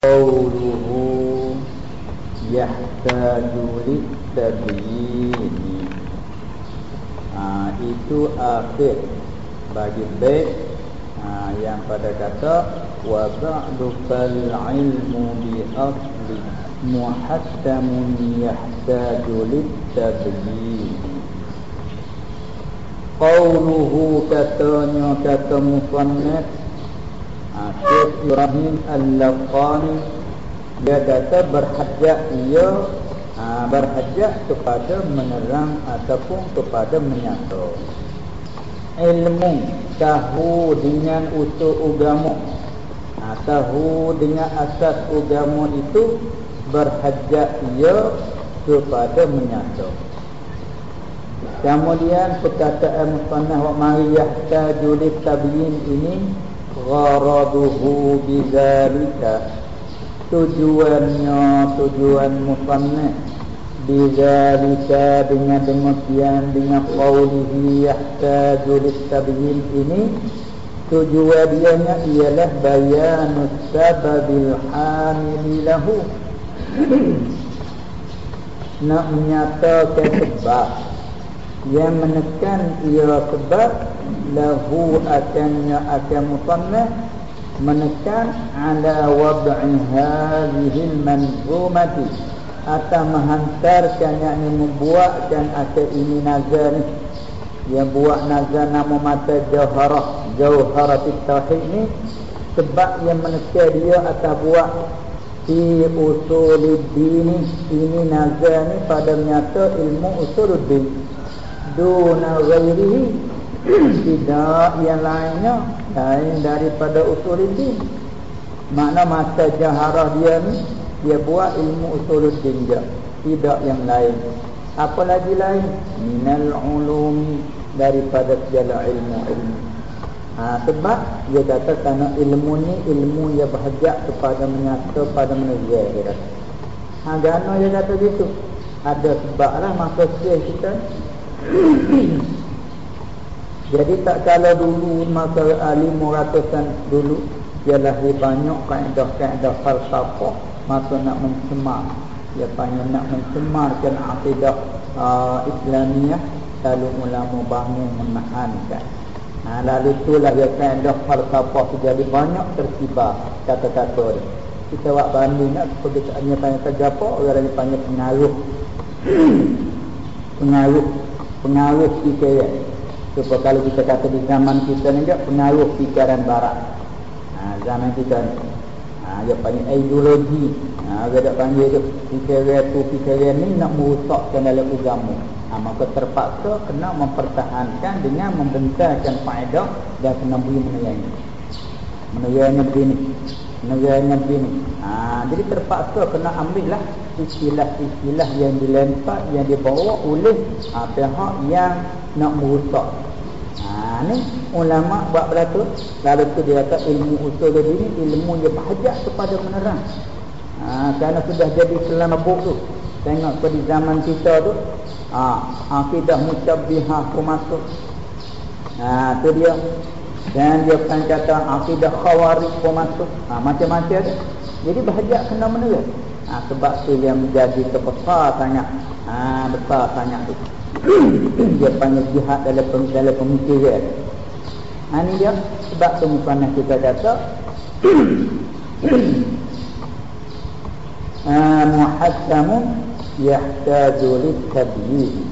qawluhu yahtaju litabyin ha, itu akhir bagi baik. ha, yang pada kata wa ba'du fal ilmu bi asli muhattamun yahtaju litabyin qawluhu katanya kata musannaf ha, Syekh Ibrahim Al-Laqani. Dia kata berhajat ia ha, berhajat kepada menerang ataupun kepada menyata. Ilmu tahu dengan usul agama ha, tahu dengan asas agama itu berhajat ia kepada menyata. Kemudian perkataan musannaf wa mariyah tajulib tabiin ini gharaduhu bizalika tujuannya tujuan musannaf bizalika dengan demikian dengan qaulihi yahtaju litabyin ini tujuan dianya ialah bayanus sababil hamil lahu nak menyatakan sebab yang menekan ia sebab lahu akannya akan musannaf menekan ala wad'i hadhihi al-manzumati atau menghantarkan yakni membuatkan atau ini nazar ni. Yang buat nazar nama mata jauharah jauharah tauhid ni sebab yang menekan dia atau buat fi usuluddin ini nazar ni pada menyata ilmu usuluddin duna ghairihi tidak yang lainnya lain daripada usul ini makna masa jaharah dia ni dia buat ilmu usul dia. Tidak yang lain. Apa lagi lain? Minal ulum daripada segala ilmu-ilmu. Ha, sebab dia kata kerana ilmu ni ilmu yang berhajat kepada menyata pada menegak dia kata. Ha, kerana dia kata gitu. Ada sebab lah masa kita jadi tak kala dulu masa lima ratusan dulu dia lahir banyak kaedah-kaedah falsafah masa nak mencemar. Dia panggil nak mencemarkan akidah uh, Islamiah lalu ulama bangun menahankan. Ha, lalu itulah dia kaedah falsafah jadi banyak tersibar kata-kata dia. Kita buat banding nak seperti hanya panggil tergapa orang dia panggil pengaruh. Pengaruh. Pengaruh fikiran Supaya kalau kita kata di zaman kita ni pengaruh fikiran barat. Ha, zaman kita ni. Ha, dia panggil ideologi. Ha, dia tak panggil tu fikiran tu fikiran ni nak merosakkan dalam agama. Ha, maka terpaksa kena mempertahankan dengan membentangkan faedah dan kena beri menayangnya. Menayangnya begini. Menayangnya begini. Ha, jadi terpaksa kena ambil lah istilah-istilah yang dilempar yang dibawa oleh ha, pihak yang nak merusak. Ha ni ulama buat berlaku lalu tu dia kata ilmu usul ini ilmu yang berhajat kepada menerang. Ha kerana sudah jadi selama tu. Tengok pada zaman kita tu ha akidah musyabbihah pun masuk. Ha tu dia dan dia akan kata akidah khawarij pun masuk. Ha macam-macam tu. Jadi berhajat kena menerang. Ha, sebab tu yang menjadi terbesar sangat. Ha, besar sangat tu. dia panggil jihad dalam dalam pemikiran. Ha, ini dia sebab tu mukanah kita kata. ha, muhassamun yahtaju litabyin.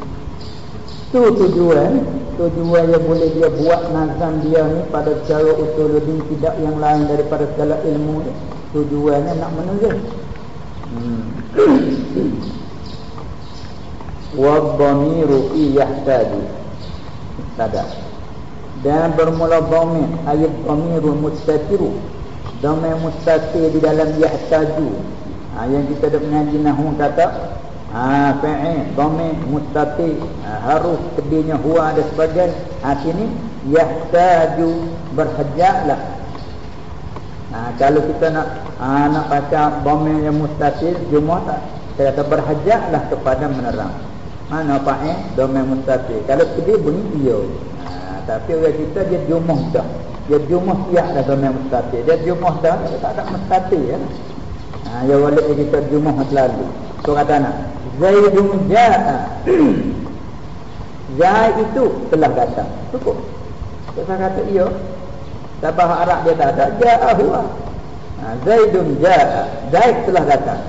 Tu tujuan, tujuan yang boleh dia buat nazam dia ni pada cara usuluddin tidak yang lain daripada segala ilmu dia. Tujuannya nak menulis Wadhamiru fi yahtaju. Tada Dan bermula dhamir Ayat dhamiru mustatiru Dhamir mustatir di dalam yahtaju. Ha, Yang kita dah mengaji nahu kata ha, Fa'in Dhamir mustatir. Ha, Harus kedihnya huwa ada sebagian. Ha, Sini Yahtaju Berhajaklah Ha, kalau kita nak ha, nak baca bomel yang mustasil Jumat tak saya kata berhajatlah kepada menerang. Mana apa eh domel mustasil. Kalau kedua bunyi dia. Ha, tapi orang kita dia jumuh dah. Dia jumuh siap dah domel mustasil. Dia jumuh dah tak ada mustasil ya. Ha, ya wala kita jumuh selalu. So kata nak. Zaidun ja'a. Zaid itu telah datang. Cukup. Saya kata iya. Sabah Arab dia tak ada. Ja'a huwa. Ha, Zaidun ja'a. Zaid telah datang.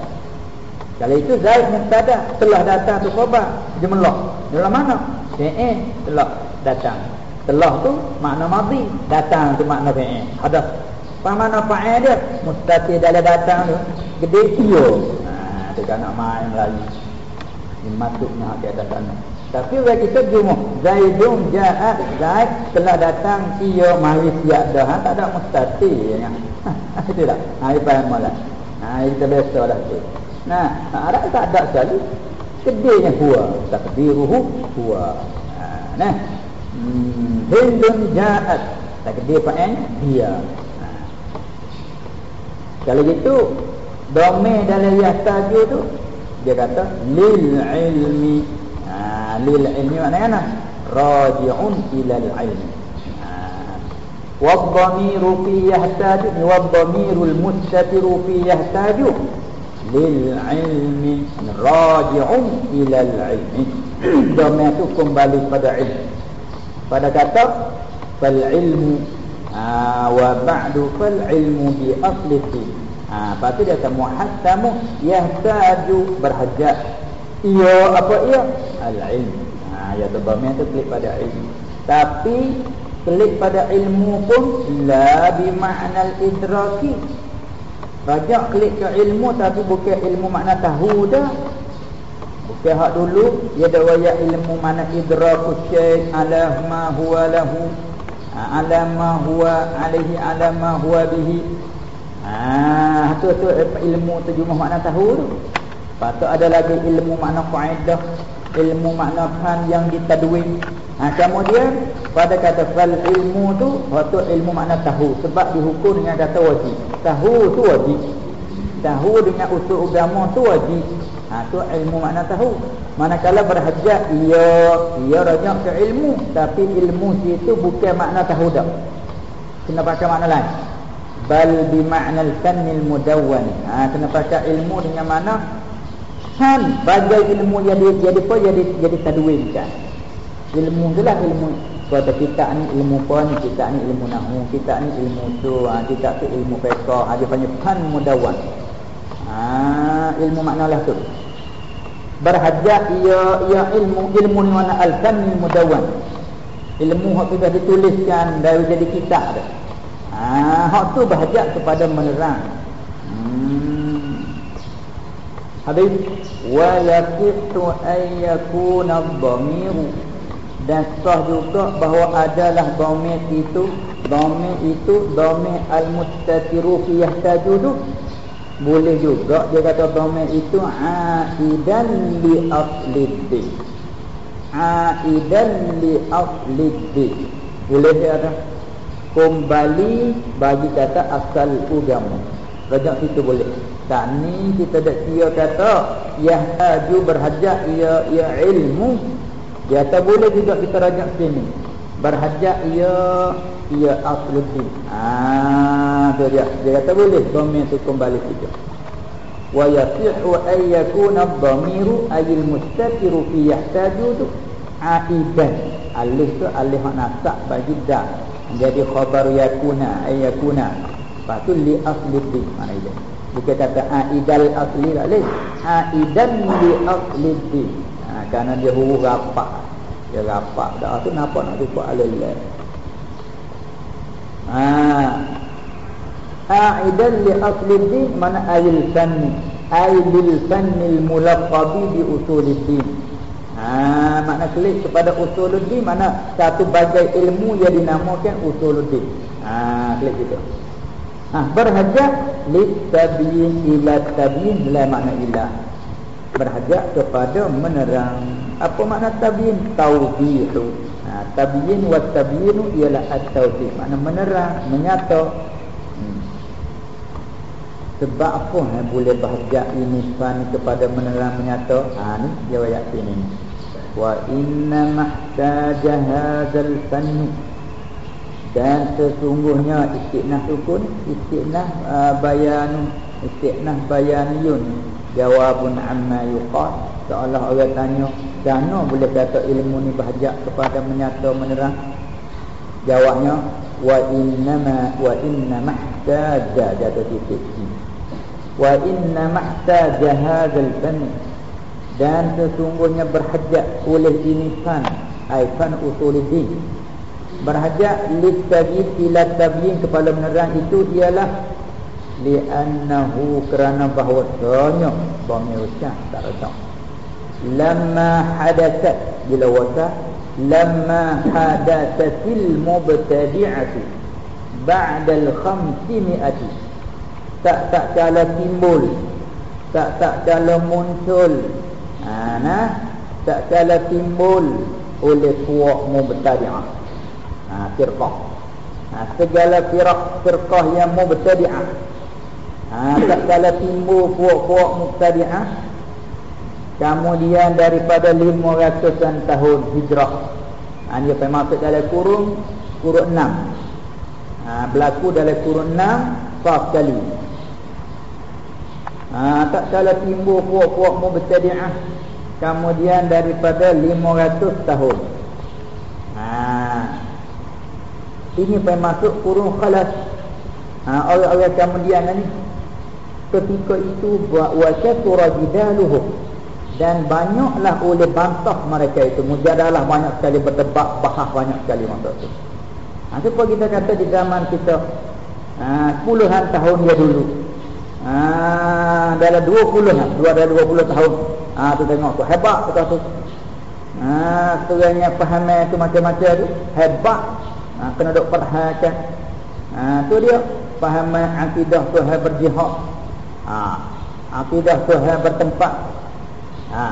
Kalau itu Zaid yang tak ada. Telah datang tu khabar. Jumlah. Dalam mana? Fi'in telah datang. Telah tu makna madhi. Datang tu makna fi'in. Hadas. Apa mana fa'il dia? Mustati dalam datang tu. Gede iya. Ha, dia kan nak main lagi. Ini masuknya hati atas sana. Tapi orang kita cuma Zaidun ja'at Zaid telah datang Ia mari siap dah. Ha, Tak ada mustati ya. Itu tak. Ha, Itu yang malam ha, Itu biasa lah tu Nah Arab tak ada sekali? Kedainya huwa Takdiruhu huwa ha, Nah. Hmm, Hindun ja'at Takdir fa'in Dia. Ha. Kalau gitu Domain dalam yastaju tu Dia kata Lil ilmi ilmi maknanya raji'un ila al ilmi والضمير في يحتاج والضمير المستتر في يحتاج للعلم راجع إلى العلم ضمير itu kembali pada ilmu pada kata fal ilmu wa ba'du fal ilmu bi aslihi ha, lepas tu dia kata muhattamu yahtaju berhajat ia apa ia? Al-ilm. Ha, ya tabamnya tu klik pada ilmu. Tapi klik pada ilmu pun la bi ma'na al-idraki. Raja klik ke ilmu tapi bukan ilmu makna tahu dah. Bukan hak dulu dia ada waya ilmu mana idraku syai' ala ma huwa lahu. Ha, ala ma huwa alaihi ala ma huwa bihi. Ah, tu tu ilmu terjemah makna tahu tu. Patut ada lagi ilmu makna faedah, ilmu makna kan yang ditadwin. Ha, kemudian pada kata fal ilmu tu patut ilmu makna tahu sebab dihukum dengan kata wajib. Tahu tu wajib. Tahu dengan usul agama tu wajib. Ha, tu ilmu makna tahu. Manakala berhajat ia ia rajak ke ilmu tapi ilmu itu bukan makna tahu dah. Kena pakai makna lain. Bal bi ma'na al-fann al-mudawwan. Ha, kena pakai ilmu dengan mana kan bagai ilmu dia jadi apa jadi jadi tadwin kan ilmu itulah ilmu kata kita ni ilmu ni kita ni ilmu nahu kita ni ilmu tu ha, kita tu ilmu fiqh dia panggil kan mudawan. Ha, ilmu maknalah tu. Berhajat ia ia ilmu ilmu ni mana? Al kan mudawan. Ilmu hak sudah dituliskan dari jadi kitab dah ha, hak tu berhajat kepada menerang. Hmm. Habis wa yaqitu ay yakuna dhamiru dan sah juga bahawa adalah dhamir itu dhamir itu dhamir al-mustatiru fi yahtajudu. Boleh juga dia kata dhamir itu aidan li aslid aidan li aslid boleh dia ada kembali bagi kata asal agama rajak itu boleh tak ni kita dah kira kata. Yang haju berhajat ia ia ilmu. Dia tak boleh juga kita rajak sini. Berhajat ia ia asluddin ah tu dia. Dia kata boleh domain tu kembali juga wa yasihu ay yakuna ad-dhamiru ay al-mustatiru fi yahtaju tu aidan. Alif tu alif nasab bagi dah jadi khabar yakuna ay yakuna. Patu li asluddin mana itu Bukan kata aidal asli lagi. Aidan li asli di. Ha, kerana dia huruf rapak. Dia rapak. Dah tu nampak nak tutup alillah. Ha. Aidan li asli di mana ayil sanni. Ailil sannil mulaqabi di usuluddin. Ha, makna klik kepada usuluddin mana satu bagai ilmu yang dinamakan usuluddin. Ha, klik gitu. Ha, berhajat litabyin ila tabyin la makna ila. Berhajat kepada menerang. Apa makna tabyin? Tawbih. Ha, tabyin wa tabyin ialah at-tawbih. Makna menerang, menyata. Hmm. Sebab apa yang boleh berhajat ini fan kepada menerang, menyata? Ha, ni dia ayat sini. Wa inna mahtaja hadzal fanni dan sesungguhnya istiqnah tu pun istiqnah uh, bayan istiqnah bayaniyun. Jawabun amma yuqal seolah orang tanya Dana boleh kata ilmu ni bahajak kepada menyata menerang? Jawabnya Wa innama wa inna mahtaja Jatuh titik. Wa inna mahtaja hadal fan Dan sesungguhnya berhajat oleh ini fan Aifan usulidin Berhajat Listabih ila tabyin kepada menerang itu ialah Li'annahu kerana bahawasanya Bami ucap tak retak Lama hadasat bila wasa lama hadasatil mubtadi'atu ba'da al-khamsimi'ati tak tak kala timbul tak tak kala muncul. Ha, nah? Tak kala timbul oleh puak mubtadi'ah ha, firqah. Ha, segala firqah firqah yang mubtadi'ah. Ha, tak kala timbul puak-puak mubtadi'ah. Kemudian daripada 500-an tahun hijrah. Ha, Dia masuk dalam kurun Kurun 6 ha, Berlaku dalam kurun 6 Saf kali ha, Tak salah timbul puak-puak mu bertadiah Kemudian daripada 500 tahun ha, Ini pergi masuk kurun khalas. Ha, Orang-orang kemudian ni Ketika itu dan banyaklah oleh bantah mereka itu. Mujadalah banyak sekali berdebat bahas banyak sekali masa itu ha, apa kita kata di zaman kita ha, puluhan tahun dia dulu. Ha, dalam dua puluhan dua dari dua puluh tahun. Ha, tu tengok tu hebat kata tu. Ha, sebenarnya faham itu macam-macam tu hebat ha, kena duk perhatikan ha, tu dia faham akidah Tuhan berjihad ha, akidah Tuhan bertempat Ha.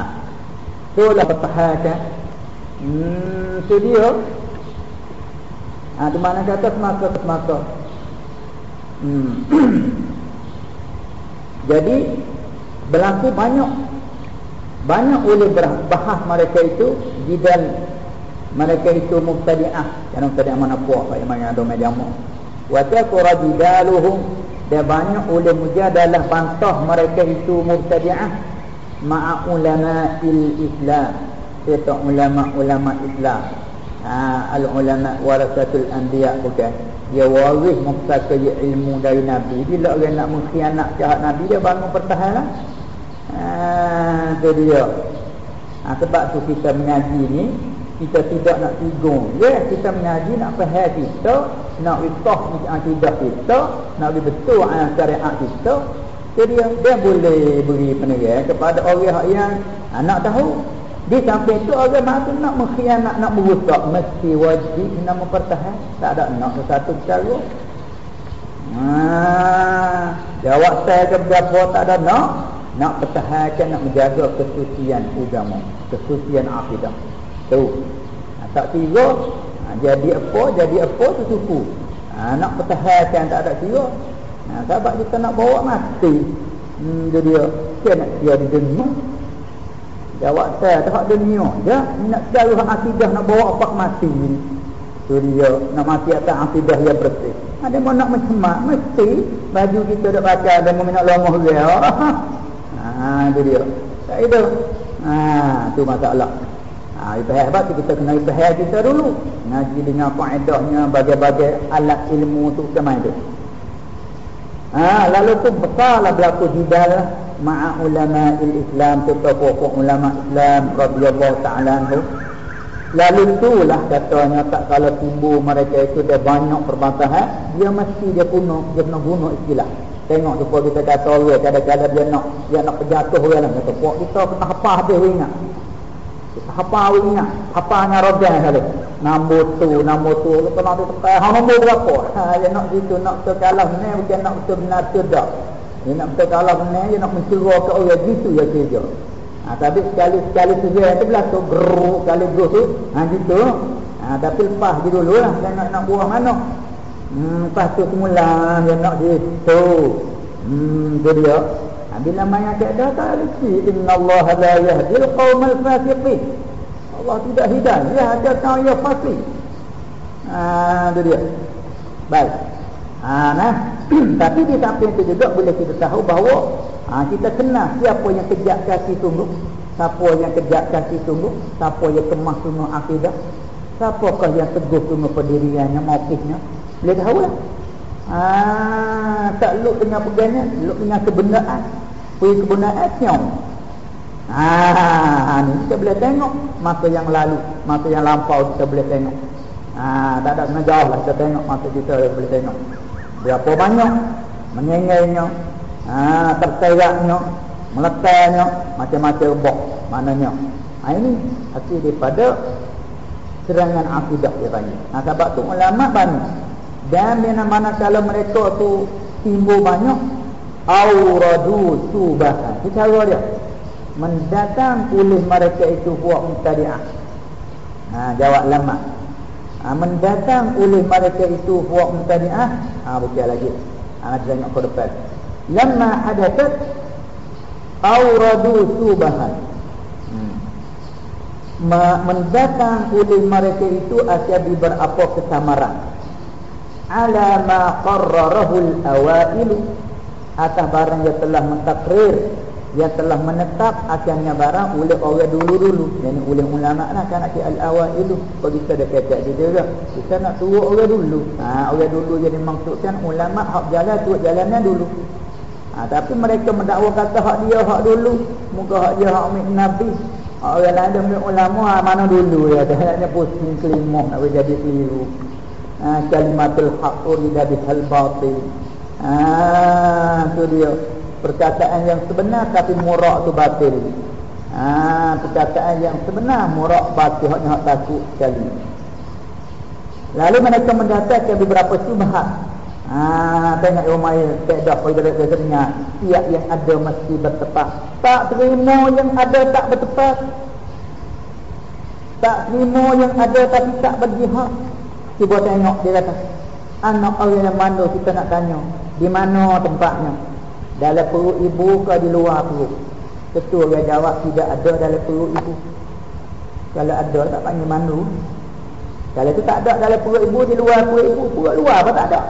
Itulah pertahankan. Hmm, itu dia. Ha, di mana kata semasa. Hmm. Jadi berlaku banyak banyak oleh bahas mereka itu di dalam mereka itu mubtadi'ah. Yang mubtadi'ah mana puak yang mana ada mediamu wa taqrajidaluhum dan banyak oleh mujadalah bantah mereka itu mubtadi'ah. Ma'a ulama Islam. Itu ulama-ulama Islam. Ha, al-ulama warasatul anbiya bukan. Dia waris muktaka ilmu dari Nabi. Bila orang nak mengkhianat jahat Nabi dia bangun pertahanan. Ha, itu dia. Ha, sebab tu kita mengaji ni kita tidak nak tigung ya kita mengaji nak faham kita nak witah akidah kita nak betul syariat kita jadi dia, boleh beri penerangan kepada orang yang nak tahu. Di samping itu orang mahu nak mengkhianat, nak merusak. Mesti wajib nak mempertahan. Tak ada nak satu cara. Ha, jawab saya ke berapa tak ada nak. Nak pertahankan, nak menjaga kesucian agama. Kesucian akidah. Tu. Ha, tak kira. Ha, jadi apa, jadi apa tu suku. Ha, nak pertahankan tak ada kira. Ha, sebab kita nak bawa mati. Hmm, jadi dia nak dia di dunia. Jawab saya tak dunia. Ya, nak hak akidah nak bawa apa mati. Tu dia nak mati atas akidah yang bersih. Ada mau nak mencemak mesti baju kita dah baca mau nak lomah dia. Ha, tu dia. Tak ada. Ha, tu masalah. Ha, ibadah hebat kita kena ibadah kita dulu. Ngaji dengan faedahnya bagai-bagai alat ilmu tu macam itu. Ha, lalu tu besarlah berlaku jidal ma'a ulama Islam tokoh-tokoh ulama Islam radhiyallahu ta'ala anhu. Lalu itulah katanya tak kalau timbul mereka itu dia banyak perbantahan, dia mesti dia punuh, dia kena bunuh istilah. Tengok tu kita kata orang kadang-kadang dia nak dia nak berjatuh orang lah kata kita kena apa habis ingat. Apa ingat, apa hanya rogan kali. Nombor tu, nombor tu, lepas nak tekan, ha nombor berapa? Ha, dia nak situ, nak betul kalah ni, bukan nak betul benar tidak. Dia nak betul kalah ni, dia nak mencura ke orang gitu ya kerja. Ha, tapi sekali-sekali sejarah tu berlaku, geruk kali geruk tu, ha gitu. Ha, tapi lepas je dulu lah, dia nak, nak buah mana. Hmm, lepas tu semula, dia nak gitu. Hmm, tu dia. Bila mayat dah tak reci. Inna Allah la yahdil qawmal fasiqin. Allah tidak hidayah ada tahu ya fasih. Ha itu dia. Baik. Ha, nah. Tapi di samping itu juga boleh kita tahu bahawa ha, kita kenal siapa yang kejak kasih sungguh, siapa yang kejak kasih sungguh, siapa yang kemas sungguh akidah, siapakah yang teguh sungguh pendiriannya, maukifnya. Boleh tahu lah. Ha, tak luk dengan pegangnya, luk dengan kebenaran. Pergi kebenaran, nyong. Ha, ni kita boleh tengok masa yang lalu, masa yang lampau kita boleh tengok. Ha, tak ada kena jauh lah kita tengok masa kita boleh tengok. Berapa banyak menyengainya, ha, terseraknya, meletanya, macam-macam bok mananya. Ha, ini hasil daripada serangan akidah dia panggil. Ha, sebab tu ulama banyak. Dan mana-mana kalau mereka tu timbul banyak, auradu subah. Kita tahu dia mendatang oleh mereka itu buat mutadiah. Ha, jawab lama. Ha, mendatang oleh mereka itu buat mutadiah. Ha, bukan lagi. Ha, nanti tengok ke depan. Lama hadathat awradu subahan. Hmm. Mendatang oleh mereka itu asyabi berapa kesamaran. Ala ma qarrarahul awailu. Atas barang yang telah mentakrir yang telah menetap akannya barang oleh orang dulu-dulu. Yang oleh ulama lah kan akil al-awal itu. Bagi kita ada kata dia juga. Kita nak turut orang dulu. Ha, orang dulu jadi maksudkan ulama hak jalan turut jalannya dulu. Ha, tapi mereka mendakwa kata hak dia hak dulu. Muka hak dia hak umit nabi. Hak orang lain dia umit ulama ha, mana dulu ya hanya pusing kelimah nak jadi keliru. Ha, kalimatul haq urida bihal batil ha, tu dia perkataan yang sebenar tapi murak tu batil. Ha, perkataan yang sebenar murak batil hanya hak takut sekali. Lalu mereka mendatangkan beberapa subhat. Ha, tengok Umay kedah pada dasarnya tiap yang ada mesti bertepat. Tak terima yang ada tak bertepat. Tak terima yang ada tapi tak berjihad. Cuba tengok dia kata. Anak orang yang mana kita nak tanya. Di mana tempatnya? dalam perut ibu ke di luar perut? Ketua dia jawab tidak ada dalam perut ibu. Kalau ada tak panggil mandu. Kalau itu tak ada dalam perut ibu di luar perut ibu perut luar apa tak ada.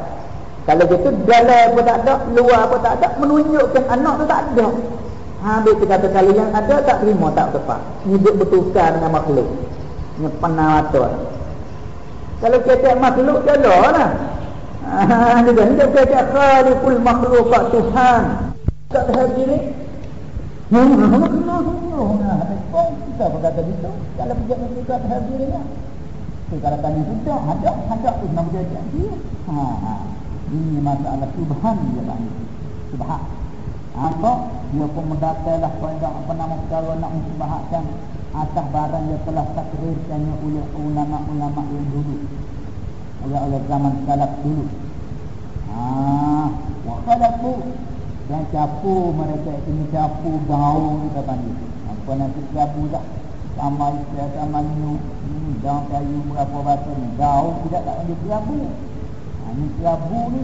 Kalau gitu dalam pun tak ada luar pun tak ada menunjukkan anak tu tak ada. Habis kita kata kalau yang ada tak terima tak tepat. Hidup bertukar dengan makhluk. Ini penawatan kalau kita makhluk jalan lah Ah, dia kata khaliqul makhluqat Tuhan. Tak hadir ni. Hmm, mana kena semua. Nah, pun kita berkata gitu. Kalau pijak mesti tak hadir ni. Tu kalau tanya sudah ada, ada tu nak dia. Ha, ha. Ini masalah subhan dia tanya. Subhan. Apa? Dia pun mendatanglah pada apa nama perkara nak mensubahkan atas barang yang telah takrirkannya oleh ulama-ulama yang dulu oleh-oleh zaman salaf dulu. Ah, waktu tu dan capu mereka ini capu gaul kita panggil. Apa nanti capu tak? Sama istilah sama nu, hmm, daun kayu berapa batu ni. Gaul tidak tak panggil capu. Ini capu ni.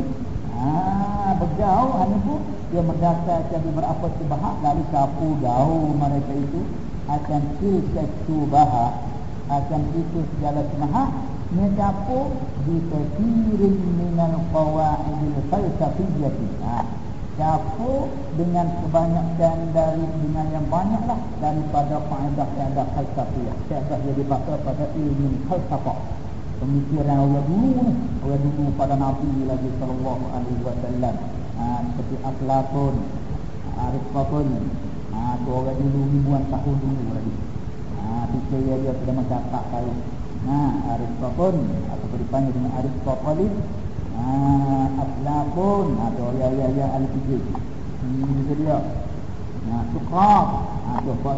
Ah, bergaul hanya pun dia mendasar jadi berapa sebahak lalu capu gaul mereka itu akan tilka subahak akan itu segala semahak mencapu di kathirin minal qawaidil falsafiyyah. Ha. Capu dengan kebanyakan dari dengan yang banyaklah daripada faedah-faedah falsafiyah. Faedah yang dipakai pada ilmu falsafah. Pemikiran orang dulu, orang dulu pada Nabi lagi sallallahu alaihi wasallam. Ha, seperti Aflatun, Aristotle, ha, tu orang dulu ribuan tahun dulu lagi. Ha, fikir dia sudah mencatat kalau Nah, Aristotle atau dipanggil dengan Aristotelis. Ah, Aflatun atau ya ya ya Al-Fijri. Ini itu dia. Nah, Sukrat atau apa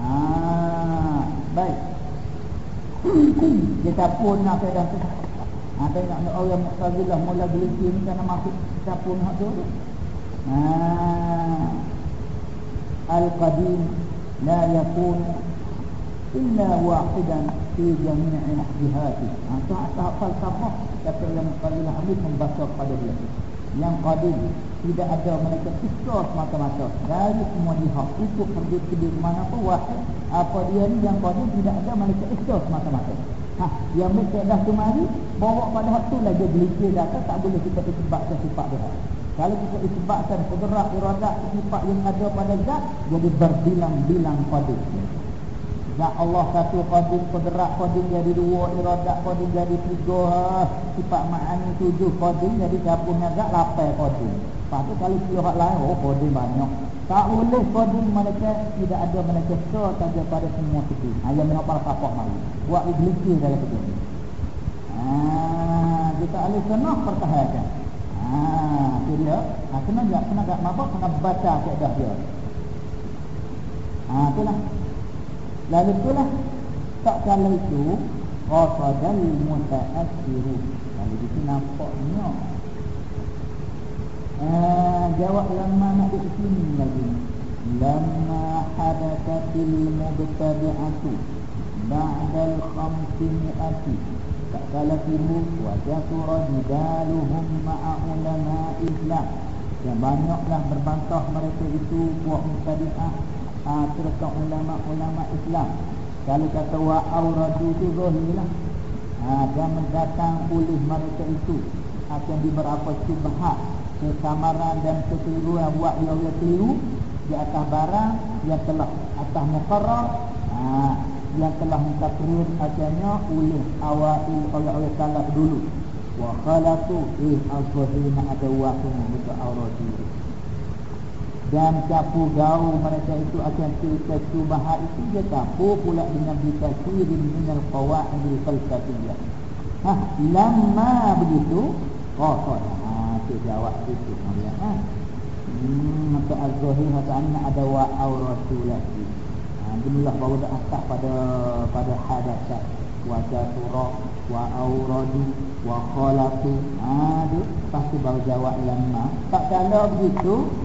Ah, baik. Kita pun nak dah tu. Ha, tengok nak orang Mu'tazilah mula geliti ni kerana masuk kita pun hak tu. Ha, Al-Qadim la yakun illa wahidan fi jami'i jihati. Ha, tahap falsafah kata yang Qadilah Hamid membaca pada dia. Yang qadim tidak ada mereka ikhlas semata-mata dari semua jihad itu pergi ke di mana pun wahid apa dia ni yang qadim tidak ada mereka ikhlas semata-mata Ha, yang mesti dah kemari, bawa pada waktu lah dia data, tak boleh kita disebabkan sifat dia. Kalau kita disebabkan peggerak iradat sifat yang ada pada zat, jadi berbilang-bilang qadir. Zat Allah satu qadir, peggerak qadir jadi dua, iradat qadir jadi tiga, sifat ma'ani tujuh qadir, jadi gabungnya zat lapan qadir. Lepas tu kalau siapa lain, oh qadir banyak. Tak boleh qadir mereka tidak ada mereka saja pada semua itu. Hanya menopal kapok malu. Buat iblis dalam itu. Ha, kita alih senang pertahankan. Ha, itu dia. Ha, kena tak, kena tak mabuk, kena baca keadaan dia. Ha, itulah. Lalu itulah tak kalau itu qasadan mutaakhiru. Kalau itu nampaknya. Ah, jawab lama nak sini lagi. Lama hadatsatil mubtadi'atu ba'dal khamsin ati tak kala timu wa jatura jidaluhum ma'a ulama islam yang banyaklah berbantah mereka itu buat mubtadi'ah ah serta ulama-ulama Islam. Kalau kata wa auradu itu zahirlah. Ah dan datang oleh mereka itu. Akan diberapa syubhat kesamaran dan kekeliruan. Buat dia dia keliru di atas barang yang telah atas muqarrar ha, yang telah mentakrir akhirnya oleh awal oleh oleh salaf dulu. Wa khalatu eh al-fadhil ada waktu untuk aurat itu dan capu gau mereka itu akan cerita subah itu dia capu pula dengan bitasirin minal qawaid al-falsafiyah. Ha lama begitu qasad kita jawab itu kemudian ha. Hmm maka az-zahir maka anna ada wa auratulah ha jumlah baru dah atas pada pada hadasat. Wa jatura wa auradu wa khalatu. Ha tu pasti baru jawab lama. Tak kala begitu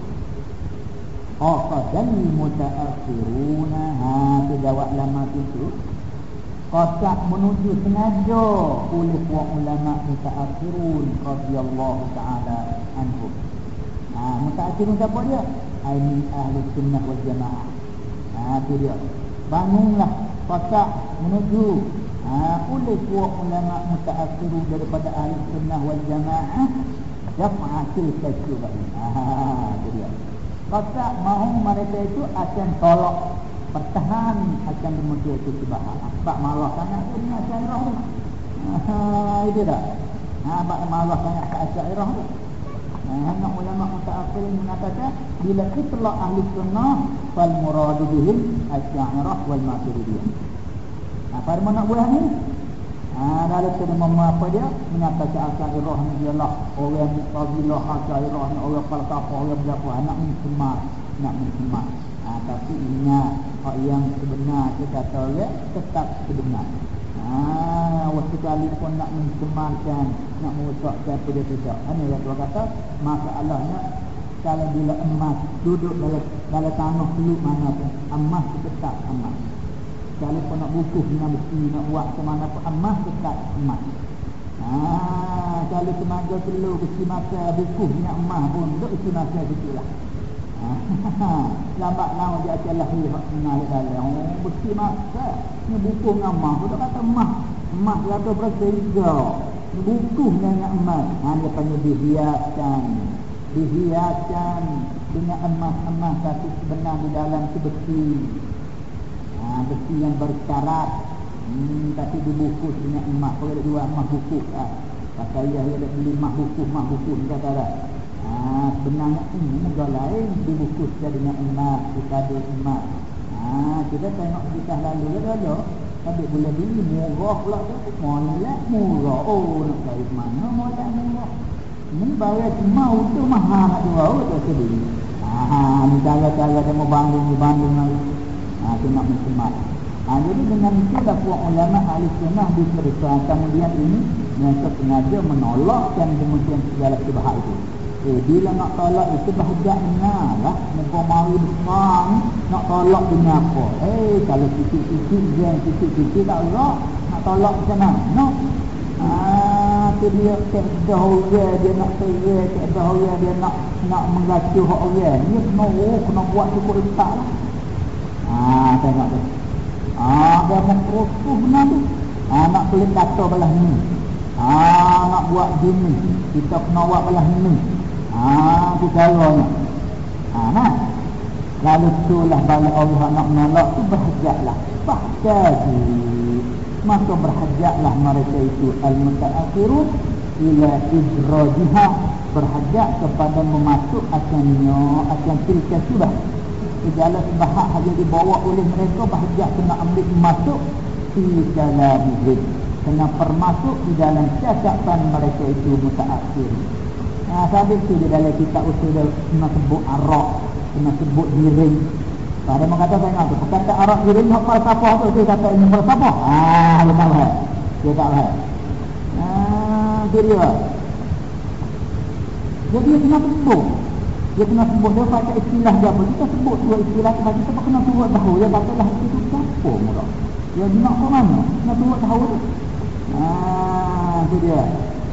Oh, dan mutaakhiruna ha tu jawab lama itu Qasak menuju sengaja oleh puak ulama mutaakhirun radhiyallahu taala anhum. Ha, mutaakhirun siapa dia? Ahli ahli sunnah wal jamaah. Ha, itu dia. Bangunlah qasak menuju ha, oleh puak ulama mutaakhirun daripada ahli sunnah wal jamaah jama'atul kasyubah. Ha, itu dia. Qasak mahu mereka itu akan tolak pertahan akan dimuncul itu sebab sebab malah sangat punya syairah ni ha, itu dah ha, sebab malah sangat ke syairah ni Hanya ulama mutaakhir mengatakan bila itla ahli sunnah fal muradu bihim asyairah wal maturidiyah. Nah, pada mana buah ni? Ah, lalu kita apa dia mengatakan asyairah ni ialah orang yang fadilah asyairah ni orang falsafah orang berapa anak mencemat nak mencemat. Ah, tapi ingat hak yang sebenar kita kata ya tetap sebenar. Ah, waktu kali pun nak mencemarkan, nak merosakkan pada tidak. Ini yang Tuhan kata, masalahnya kalau bila emas duduk dalam dalam tanah dulu mana pun, emas tetap emas. Kalau pun nak bukuh dengan besi, nak buat ke mana pun, emas tetap emas. Ah, kalau semasa perlu besi masa bukuh dengan emas pun, duduk besi masa situ lah. Lambat lawan dia akan lahir mengalir dalam. Oh, besi masa. Ini buku dengan emas. Kita kata emas. Emas dia tu bersega. Buku dengan emas. Ha, dia panggil dihiaskan. Dihiaskan dengan emas-emas. Tapi sebenar di dalam itu besi. Ha, besi yang bersyarat. Hmm, tapi dibungkus dengan emas. Kalau dia jual emas buku. Ha. Pasal dia ada beli emas buku. Emas buku. Dia kata Ha, sebenarnya ini mudah lain dibungkuskan dengan emas, kita ada emas. Ha, kita tengok kita lalu ya ada. Tapi boleh beli murah pula tu. Molek murah. Oh, nak cari mana molek murah. Ini bayar mau tu mahal nak jual oh, tu sedih. Ha, ni cara-cara dia mau banding, banding lagi. Ha, tu nak mencemat. Ha, jadi dengan itu dah puak ulama ahli sunnah diperiksa. Kemudian ini yang sengaja menolakkan kemudian segala kebahak itu. Eh, bila nak tolak itu bahagia benar lah. Muka mari besar nak tolak dengan apa? Eh, kalau titik-titik je, titik-titik tak rak. Nak tolak macam mana? No. Ah, tu dia kedah orang dia nak serai, kedah orang dia nak nak menggacuh orang. Ni kena oh, kena buat cukup letak lah. Ah, tengok tu. Ah, dia mengkerusuh benar tu. ha, nak pelik data belah ni. Ha, nak buat gini kita kena buat belah ni. Ha, itu caranya ha, nah. lalu itulah balik Allah nak menolak tu berhajatlah. Bahkaji maka berhajatlah mereka itu. Al-mutaakhirun ila idrajiha. Berhajat kepada memasuk akannya akan cerita sudah segala sebahak hanya dibawa oleh mereka berhajat kena ambil masuk di dalam hid kena permasuk di dalam cakapan mereka itu mutaakhir. Nah sabit itu di dalam kitab usul kena sebut arak kena sebut diring ada saya nak kata arak diring nak falsafah tu. Dia kata ini falsafah. Ah dia tak faham. Dia tak faham. Ah dia jadi dia kena sebut dia kena sebut dia pakai istilah dia apa kita sebut dua istilah tu kita kena sebut tahu dia katalah itu siapa mula dia nak ke mana nak sebut tahu tu ah itu dia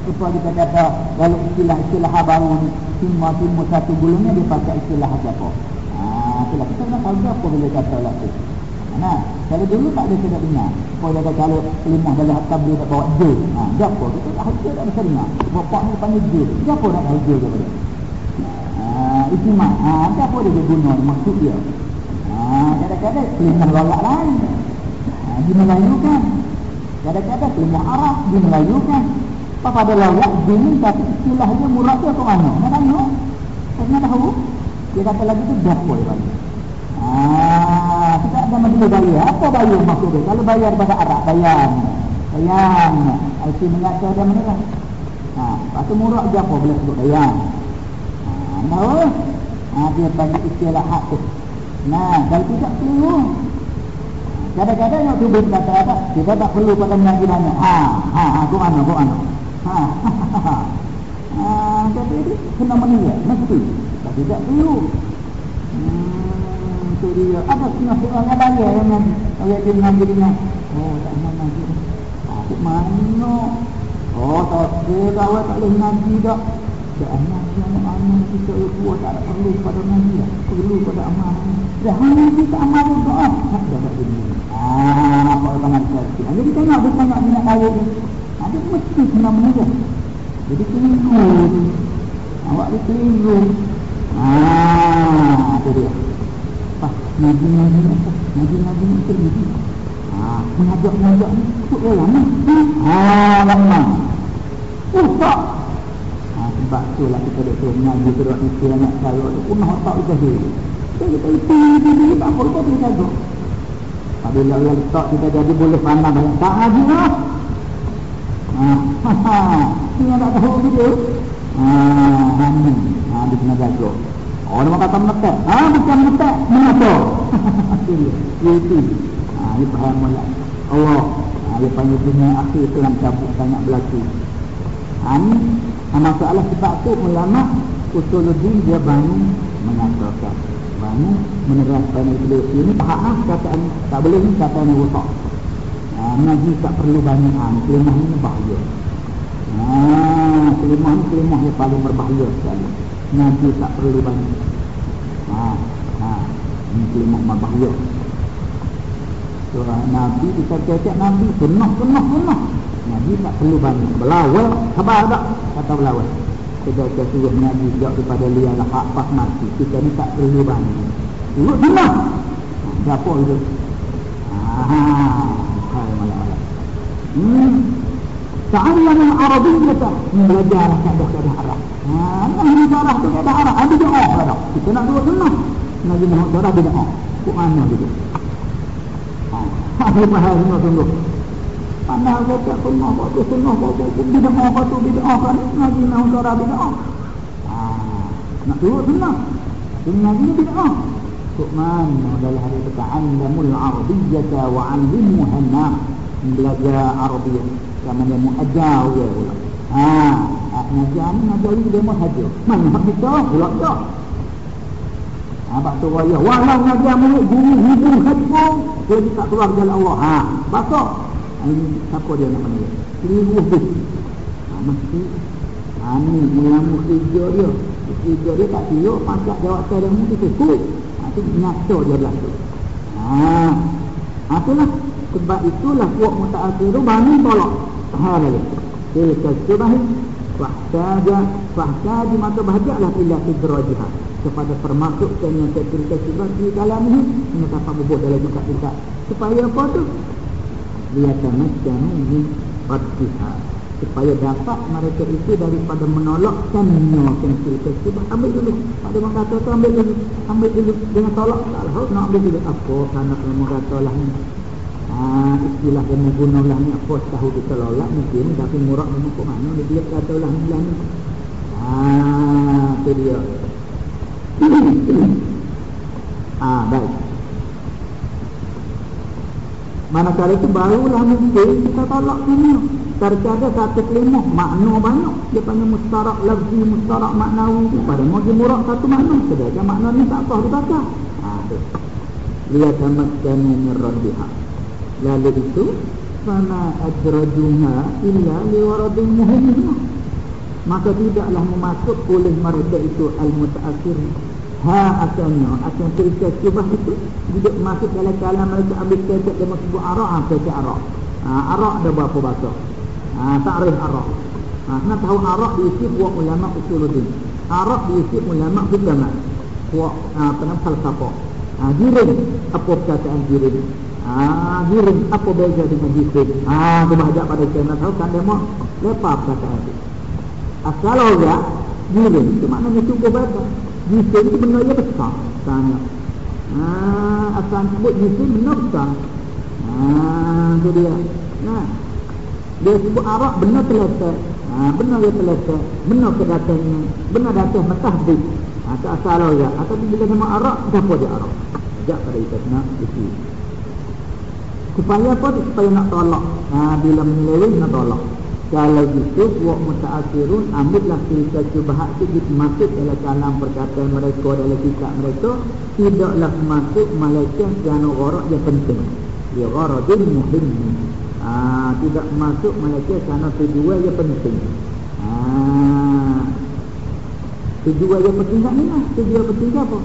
supaya kita kata kalau istilah-istilah baru ni timah-timah satu gulungnya dia pakai istilah apa ah itulah kita nak tahu apa bila kata lah tu Nah, kalau dulu tak ada tidak dengar. Kau jaga kalau lima dalam hatam dia tak bawa je. Ha, apa? Kita tak haji tak bisa dengar. Bapak ni panggil je. Siapa nak haji kepada dia? Ha, mah. Ha, dia guna maksud dia? Ha, kadang-kadang lima lolak lain. Ha, di. Kadang-kadang lima Arab di Melayu kan. Apa pada lolak ini tapi istilahnya murah tu atau mana? Nak tanya? Saya tahu. Dia kata lagi tu boleh bagi. Ah, kita ada mesti bayar. Apa bayar maksudnya? Kalau bayar pada Arab, bayar. Bayar. Itu mengata dia mana lah. Ha, lepas tu murah dia apa boleh sebut bayar. Ha, tahu? Ha, dia bagi istilah hak tu. Nah, kalau tidak perlu. Kadang-kadang yang tu kata apa? Kita tak perlu pada mengaji banyak. Ha, ha, ha, tu mana, tu mana. Ha, ha, ha, ha. Ha, tapi itu kena menilai. Mesti. Tapi tidak perlu. Hmm tu dia apa setengah setengah yang bayar yang dia mengambil dengan oh tak mahu nanti aku mana oh tak dia tahu tak boleh nanti tak tak anak yang anak kita kuat tak perlu pada nanti perlu pada amal. Dah nanti tak amal doa tak ada ini ah apa nak cakap jadi kita nak bukan nak minat kaya ni ada mesti kena menurut jadi keliru awak dia keliru ah itu dia. Nabi Nabi Nabi Nabi Nabi Ah, mengajak mengajak ni tu orang ni. Ah, lama. Usah. Sebab tu lah kita suruh mengaji suruh itu anak saya tu punah otak kita dia. Jadi kita itu itu itu tak apa kita boleh jaga. Apabila Allah letak kita jadi boleh pandang banyak tak ngaji lah. Ah, ha, Ini tak tahu video. Ah, ini. Ah, dia kena jaga. Orang kata menetek. Ha, bukan menetek. Mengapa? Itu. Ha, ini faham mulai. Allah. Ha, dia panggil dunia akhir dalam cabut banyak berlaku. Ha, ini ha, masalah sebab tu ulama usuluddin dia bangun mengatakan bangun menerangkan itu ini faham kata ini tak boleh ni kata ini wutak ha, ngaji tak perlu banyak ha, kelimah ini bahaya ha, kelimah ini kelimah yang paling berbahaya sekali Nabi tak perlu banyak. Ha, ha. Ini kelimah mabahya. Surah Nabi kita cakap Nabi penuh penuh penuh. Nabi tak perlu banyak. Belawal, sabar tak? Kata belawal. Kita cakap suruh Nabi jauh daripada lialah hak pas mati. Kita ni tak perlu banyak. Dimah. Ha, siapa itu? Ha, hai malah. Hmm. Ta'allam al-Arabiyyata Belajar kaedah-kaedah Arab Haa Nabi Darah tu kaedah Arab Ada doa pada Kita nak dua sunnah Nabi Muhammad Darah dia doa Kok mana gitu Haa Dia faham semua sungguh Pandang kata sunnah Batu sunnah Batu Bida'ah Batu bida'ah kan Nabi Muhammad Darah bida'ah Haa Nak dua sunnah Sunnah Nabi bida'ah Kok mana dalam hari Ta'allamul Arabiyyata Wa'allimuha Nah Belajar Arabiyyah yang mana muajar dia pula. Ha, ngajar ni ngajar ni dia muajar. Mana hak kita pula tak. Ha, bak tu wayah. Walau ngajar mulut guru hibur hadpun, dia tak keluar jalan Allah. Ha, bakak. Ini siapa dia nak panggil? Keliru tu. Ha, mesti. Ha, ni ilmu kerja dia. Kerja dia tak pangkat jawab saya dan mesti kekut. Ha, tu nyata dia berlaku. Ha, Ha, itulah. Sebab itulah puak muta'akhir bangun tolak. Ha, lagi. Tilka syubahi. Fahsaja. Fahsaja maka bahagialah ila idrajihah. Kepada permasukkan yang terkirka syubah di dalam ini. Ini tak bubuh dalam juga. Supaya apa tu? Lihatamasyanu min fadhihah supaya dapat mereka itu daripada menolakkannya kensir tersebut ambil dulu. Ada orang kata tu ambil dulu. Ambil dulu. Dengan tolak. Tak lah nak ambil dulu. Apa kerana orang kata lah ni? Ha, istilah yang guna lah ni. Apa tahu kita lolak mungkin tapi murah kok mana dia dia kata lah ni lah ni. Ha, tu dia. Ah baik Manakala itu barulah mungkin kita tolak dunia. Terkada satu kelimah makna banyak. Dia panggil mustarak lafzi, mustarak maknawi. Pada mau jemurak satu makna. Sedangkan makna ni tak apa dibaca. Ha, Lihat amat kami meradihah. Lalu itu, Fama ajrajuha illa liwaradun muhimah. Maka tidaklah memasuk oleh mereka itu al-muta'akhirah ha asalnya asal cerita syubah itu duduk masuk dalam kalam mereka ambil kecek dia masuk arak ha kecek arak. Ha arak ada berapa bahasa? Ha ta'rif arak. Ha nak tahu arak diisi buat ulama usuluddin arak diisi ulama ulama buat ha nama falsafah. Ha jirin apa perkataan jirin ha jirin apa beza dengan jirin ha tu bahasa pada saya. Nak tahu kan demo lepas perkataan itu asal orang jirin itu maknanya cukup baca Jisim itu benda yang besar Tanya ha, Asal sebut jisim benda besar. Ha, Itu dia. Nah. Dia sebut arak benda terletak ha, Benda yang terletak Benda kedatangnya Benda datang metah di ha, Tak asal lah ya Atau bila nama arak Siapa dia arak? Sekejap pada kita nak isi Supaya apa? Supaya nak tolak. Ha, Bila menilai nak tolak kalau gitu buat mutaakhirun ambillah cerita syubhat itu masuk dalam kalam perkataan mereka dalam kitab mereka. Tidaklah masuk malaikat yang gharak yang penting. Dia gharadun muhim ha, tidak masuk malaikat kerana tujuan yang penting. Ha, tujuan yang penting ni lah. Tujuan penting apa?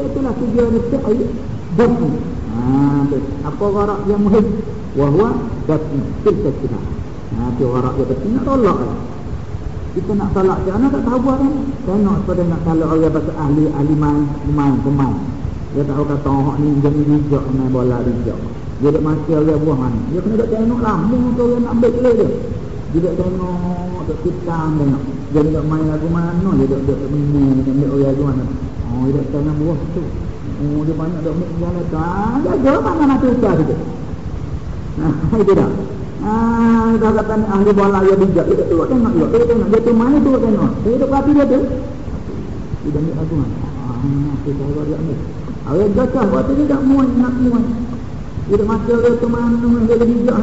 Itulah tujuan itu ayat dafu ha, apa gharak yang muhim wahwa dafu tilka syubhat Ha, tu orang dia betul nak tolak lah. Kita nak tolak dia, anak tak tahu buat kan? Tengok pada nak kalau orang bahasa ahli, ahli main, main, pemain. Dia tahu kata orang ni jadi rijak, main bola rijak. Dia tak mati orang buah mana. Dia kena tak tengok lama tu orang nak ambil dia. Dia tak tengok, tak kitang tengok. Dia tak main lagu mana, dia tak tak minum, dia ambil orang lagu mana. Oh, dia tak tengok buah tu. Oh, dia banyak tak ambil jalan tu. Ah, jaga mana nak tukar tu. Nah, itu dah. Ah, dah kata ni ahli bola ya bijak. Dia tu tengok dia. Dia tengok dia tu mana tu tengok. Dia tu perhati dia tu. Dia ni aku mana? Ah, kita tahu dia ni. Awak jatuh waktu dia tak muat nak muat. Dia mati dia tu mana dia jadi bijak.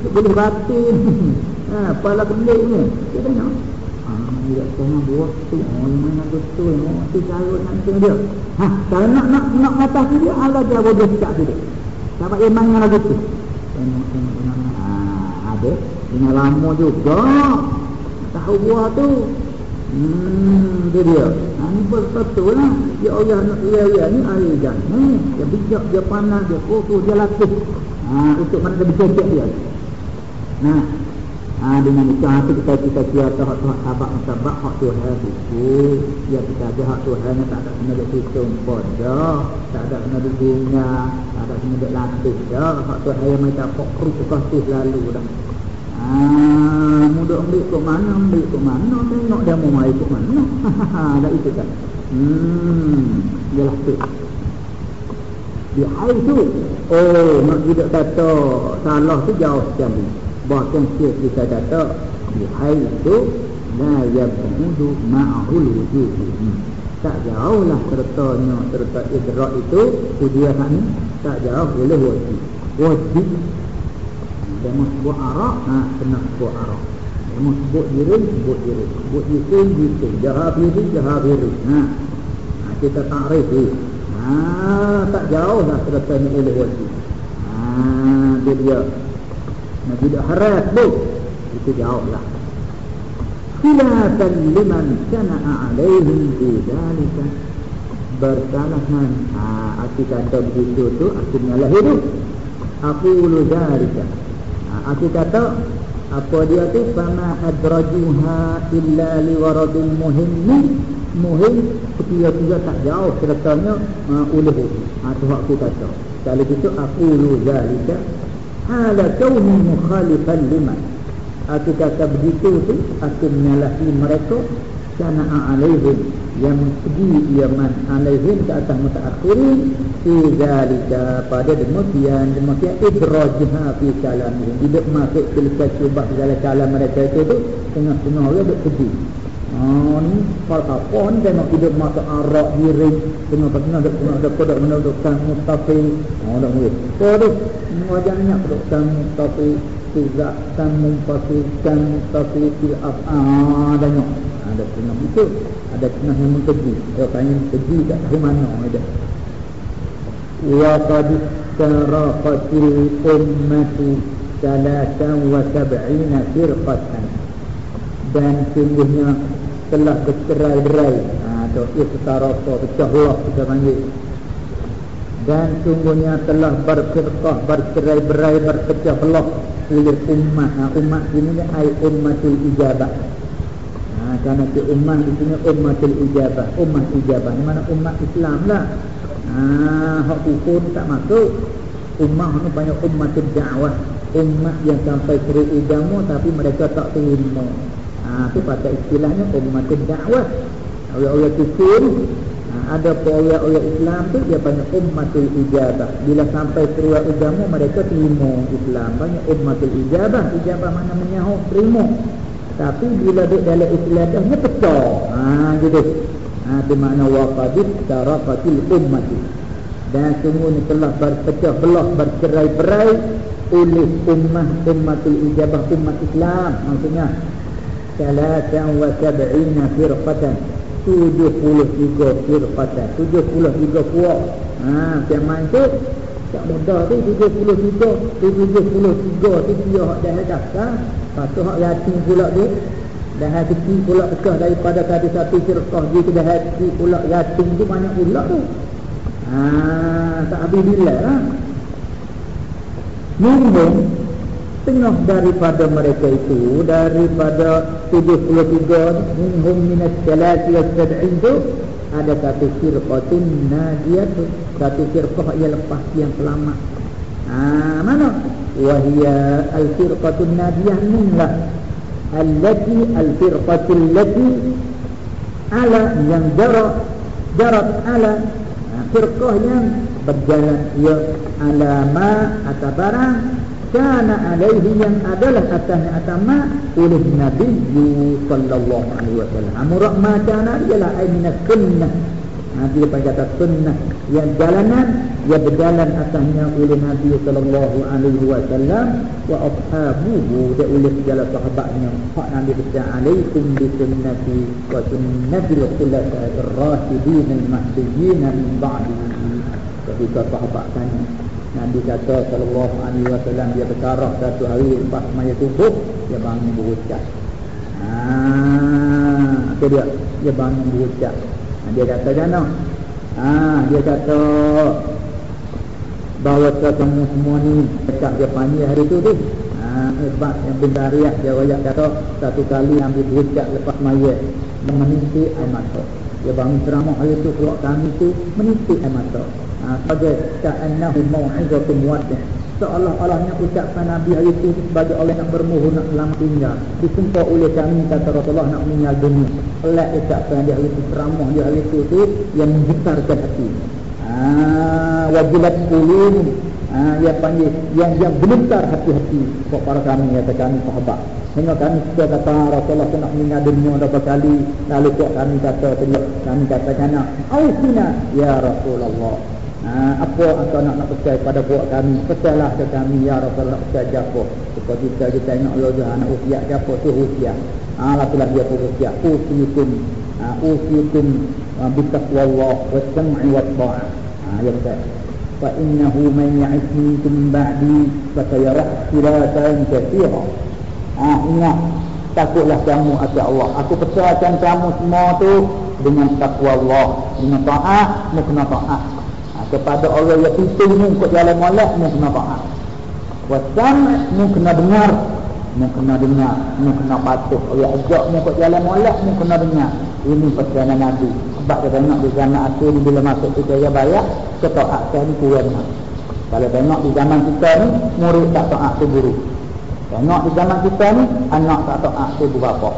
Dia boleh batin. Ha, pala pelik ni. Dia tengok. Ah, dia tengok buat tu. Oh, mana betul. Oh, tu carut nanti dia. Ha, kalau nak nak nak mata dia, jawab dia tak dia. Dapat iman yang lagu tu. Tengok, tengok, tengok ada. Dengan lama juga tahu buah tu. Hmm dia dia. Ha, ni betul lah. Ya Allah nak ya ya ni air jangan dia bijak dia panas dia kotor dia latih ha, untuk mana dia bercecek dia. Nah. Ha, dengan itu hati kita kita kira tu hak hak sabak sabak hak Tuhan itu ya kita ada hak Tuhan tak ada kena dihitung pada tak ada kena dunia tak ada kena latih dah. Hak Tuhan yang macam pok kru tu lalu dah Ah, mudah ambil ke mana, ambil ke mana, tengok dia mau mai ke mana. Dah itu kan. Hmm, ialah tu. Di hari tu, oh, nak tidak kata salah tu jauh sekali. Bahkan siap kita kata, di hari tu, la yabudu ma'ahul wujud. Hmm. Tak jauh lah sertanya, serta idrak itu, ni, tak jauh boleh wajib. Wajib dia mau sebut arak, ha, kena sebut arak. Dia mau sebut jirin, sebut jirin. Sebut jirin, jirin. Jahabiri, jahabiri. Ha. ha kita takrif ni. Ha, tak jauh lah selesai ni oleh wajib. Ha, dia dia. Nah, tidak haras tu. Itu jauh lah. Khilafan liman sana'a alaihim di dalika bersalahan. Ha, arti kata begitu tu, artinya lah hidup. aku ulu zalika ha, aku kata apa dia tu? Fama adrajuha illa liwaradil muhimmi muhim ketiga-tiga tak jauh ceritanya uh, uluhu ha, tu aku kata. Kalau itu aku ulu zalika ala kauni mukhalifan lima. Aku kata begitu tu aku menyalahi mereka kana alaihim. Yang pergi yaman alaihim ke atas mutaakhirin fi zalika pada demikian demikian idrajha fi kalamihim. Hidup masuk ke cubah dalam kalam mereka itu tu tengah-tengah dia duk pergi. Oh ni apa ni tengok hidup masa arak diri tengah tengah dak tengah dak dak menurut kan mustafi. Oh dak boleh. So tu wajahnya dak kan mustafi. Tidak kan mustafi kan mustafi fil ah tengok ada tengah itu ada tengah yang menteji oh tanya menteji kat tahu mana? Ada wa qad taraqatil ummatu salatan wa sab'ina firqatan. Dan sungguhnya telah bercerai-berai ha tu ia setara apa pecah belah kita panggil. Dan sungguhnya telah berfirqah bercerai-berai berpecah belah. Oleh ummah ha, ummah ini ai ummatul ijabah. ha kerana si ummah di sini ummatul ijabah ummah ijabah di mana ummah Islam lah ha hukum tak masuk ummah ni banyak ummatul da'wah ummah yang sampai seru agama tapi mereka tak terima Ha, itu pakai istilahnya umatul dakwah. Orang-orang kufur ha, ada orang-orang Islam tu dia banyak ummatul ijabah. Bila sampai seruan agama mereka terima Islam. Banyak ummatul ijabah. Ijabah mana menyahut terima. Tapi bila duduk dalam Islam dia pecah. Ha gitu. Ha itu makna waqadit tarafatil ummati. Dan semua ni telah berpecah belah bercerai-berai oleh ummah ummatul ijabah umat Islam maksudnya Salatan wa sab'ina firqatan Tujuh puluh tiga firqatan Tujuh puluh tiga kuat Haa, yang main tu Tak mudah tu, tujuh puluh tiga Tujuh puluh tiga tu dia dah dah kan Lepas tu hak yatim pula tu. Dah hati pula bekah daripada kata satu firqah Dia tu dah hati pula yatim tu banyak pula tu. Haa, tak habis bila lah Mungkin setengah daripada mereka itu daripada 73 minhum minas salati was sab'in itu ada satu firqatun nadiyah satu firqah yang lepas yang selamat. Ha, mana nadiyah minlah allati al firqatul lati ala yang jarak jarak ala firqah yang berjalan ia alama atau barang kana alaihi yang adalah atasnya atama oleh Nabi sallallahu alaihi wasallam. Amrak ma kana ialah ayna sunnah. Nabi apa kata sunnah yang jalanan yang berjalan atasnya oleh Nabi sallallahu alaihi wasallam wa ashabuhu dan oleh segala sahabatnya. Hak Nabi kata alaikum bi sunnati wa sunnati al-khulafa'ir rasyidin al-mahdiyyin min ba'di. Ketika sahabat tanya Nabi kata sallallahu alaihi wasallam dia berkarah satu hari lepas maya tubuh dia bangun berucap. Ha, itu dia. Dia bangun berucap. Ha, dia kata jana. Ha, dia kata bahawa kamu semua ni dekat dia panggil hari tu tu. Ha, sebab yang bintariah dia banyak kata satu kali ambil berucap lepas maya meniti air mata. Dia bangun ceramah hari tu keluar kami tu meniti air mata sebagai ka'annahu mau'izatun muwaddah seolah-olahnya ucapkan Nabi hari itu sebagai orang yang bermohon nak selamat tinggal disumpah oleh kami kata Rasulullah nak meninggal dunia pelat ucapkan dia hari itu ceramah dia hari itu tu yang menggetarkan hati. Ah, wajilat kulun ah, yang panggil yang yang gemetar hati-hati. Buat para kami kata kami sahabat. Sehingga kami suka kata Rasulullah nak meninggal dunia berapa kali? Lalu kok kami kata Kami katakan Ausina Ya Rasulullah Ha, apa engkau nak nak percaya pada buat kami? Percayalah ke kami Ya Rasulullah percaya japa Seperti kita kita nak Allah anak usia Japa tu usia. Ha, Lakulah dia pun usia. Usiukum. Ha, Usiukum. Ha, Bitaqwa Allah Wassam'i wa ta'a ha, Ya betul Fa innahu man ya'ish minkum ba'di Fasayarah silatan kathira. Ha, Ingat Takutlah kamu atas Allah. Aku percayakan kamu semua tu Dengan taqwa Allah Dengan ta'ah Mukna ta'ah kepada orang yang pintu ni ikut jalan molek ni kena. Ha Wasam mu kena dengar, mu kena dengar, mu kena patuh. Dia ajak mu ke jalan molek, mu kena dengar. Ini pesanan Nabi. Sebab dia tengok di zaman akhir ni bila masuk ke jaya bayak, ketaatan ni kurang. Kalau tengok di zaman kita ni, murid tak taat tu guru. Tengok di zaman kita ni, anak tak taat tu ibu bapa.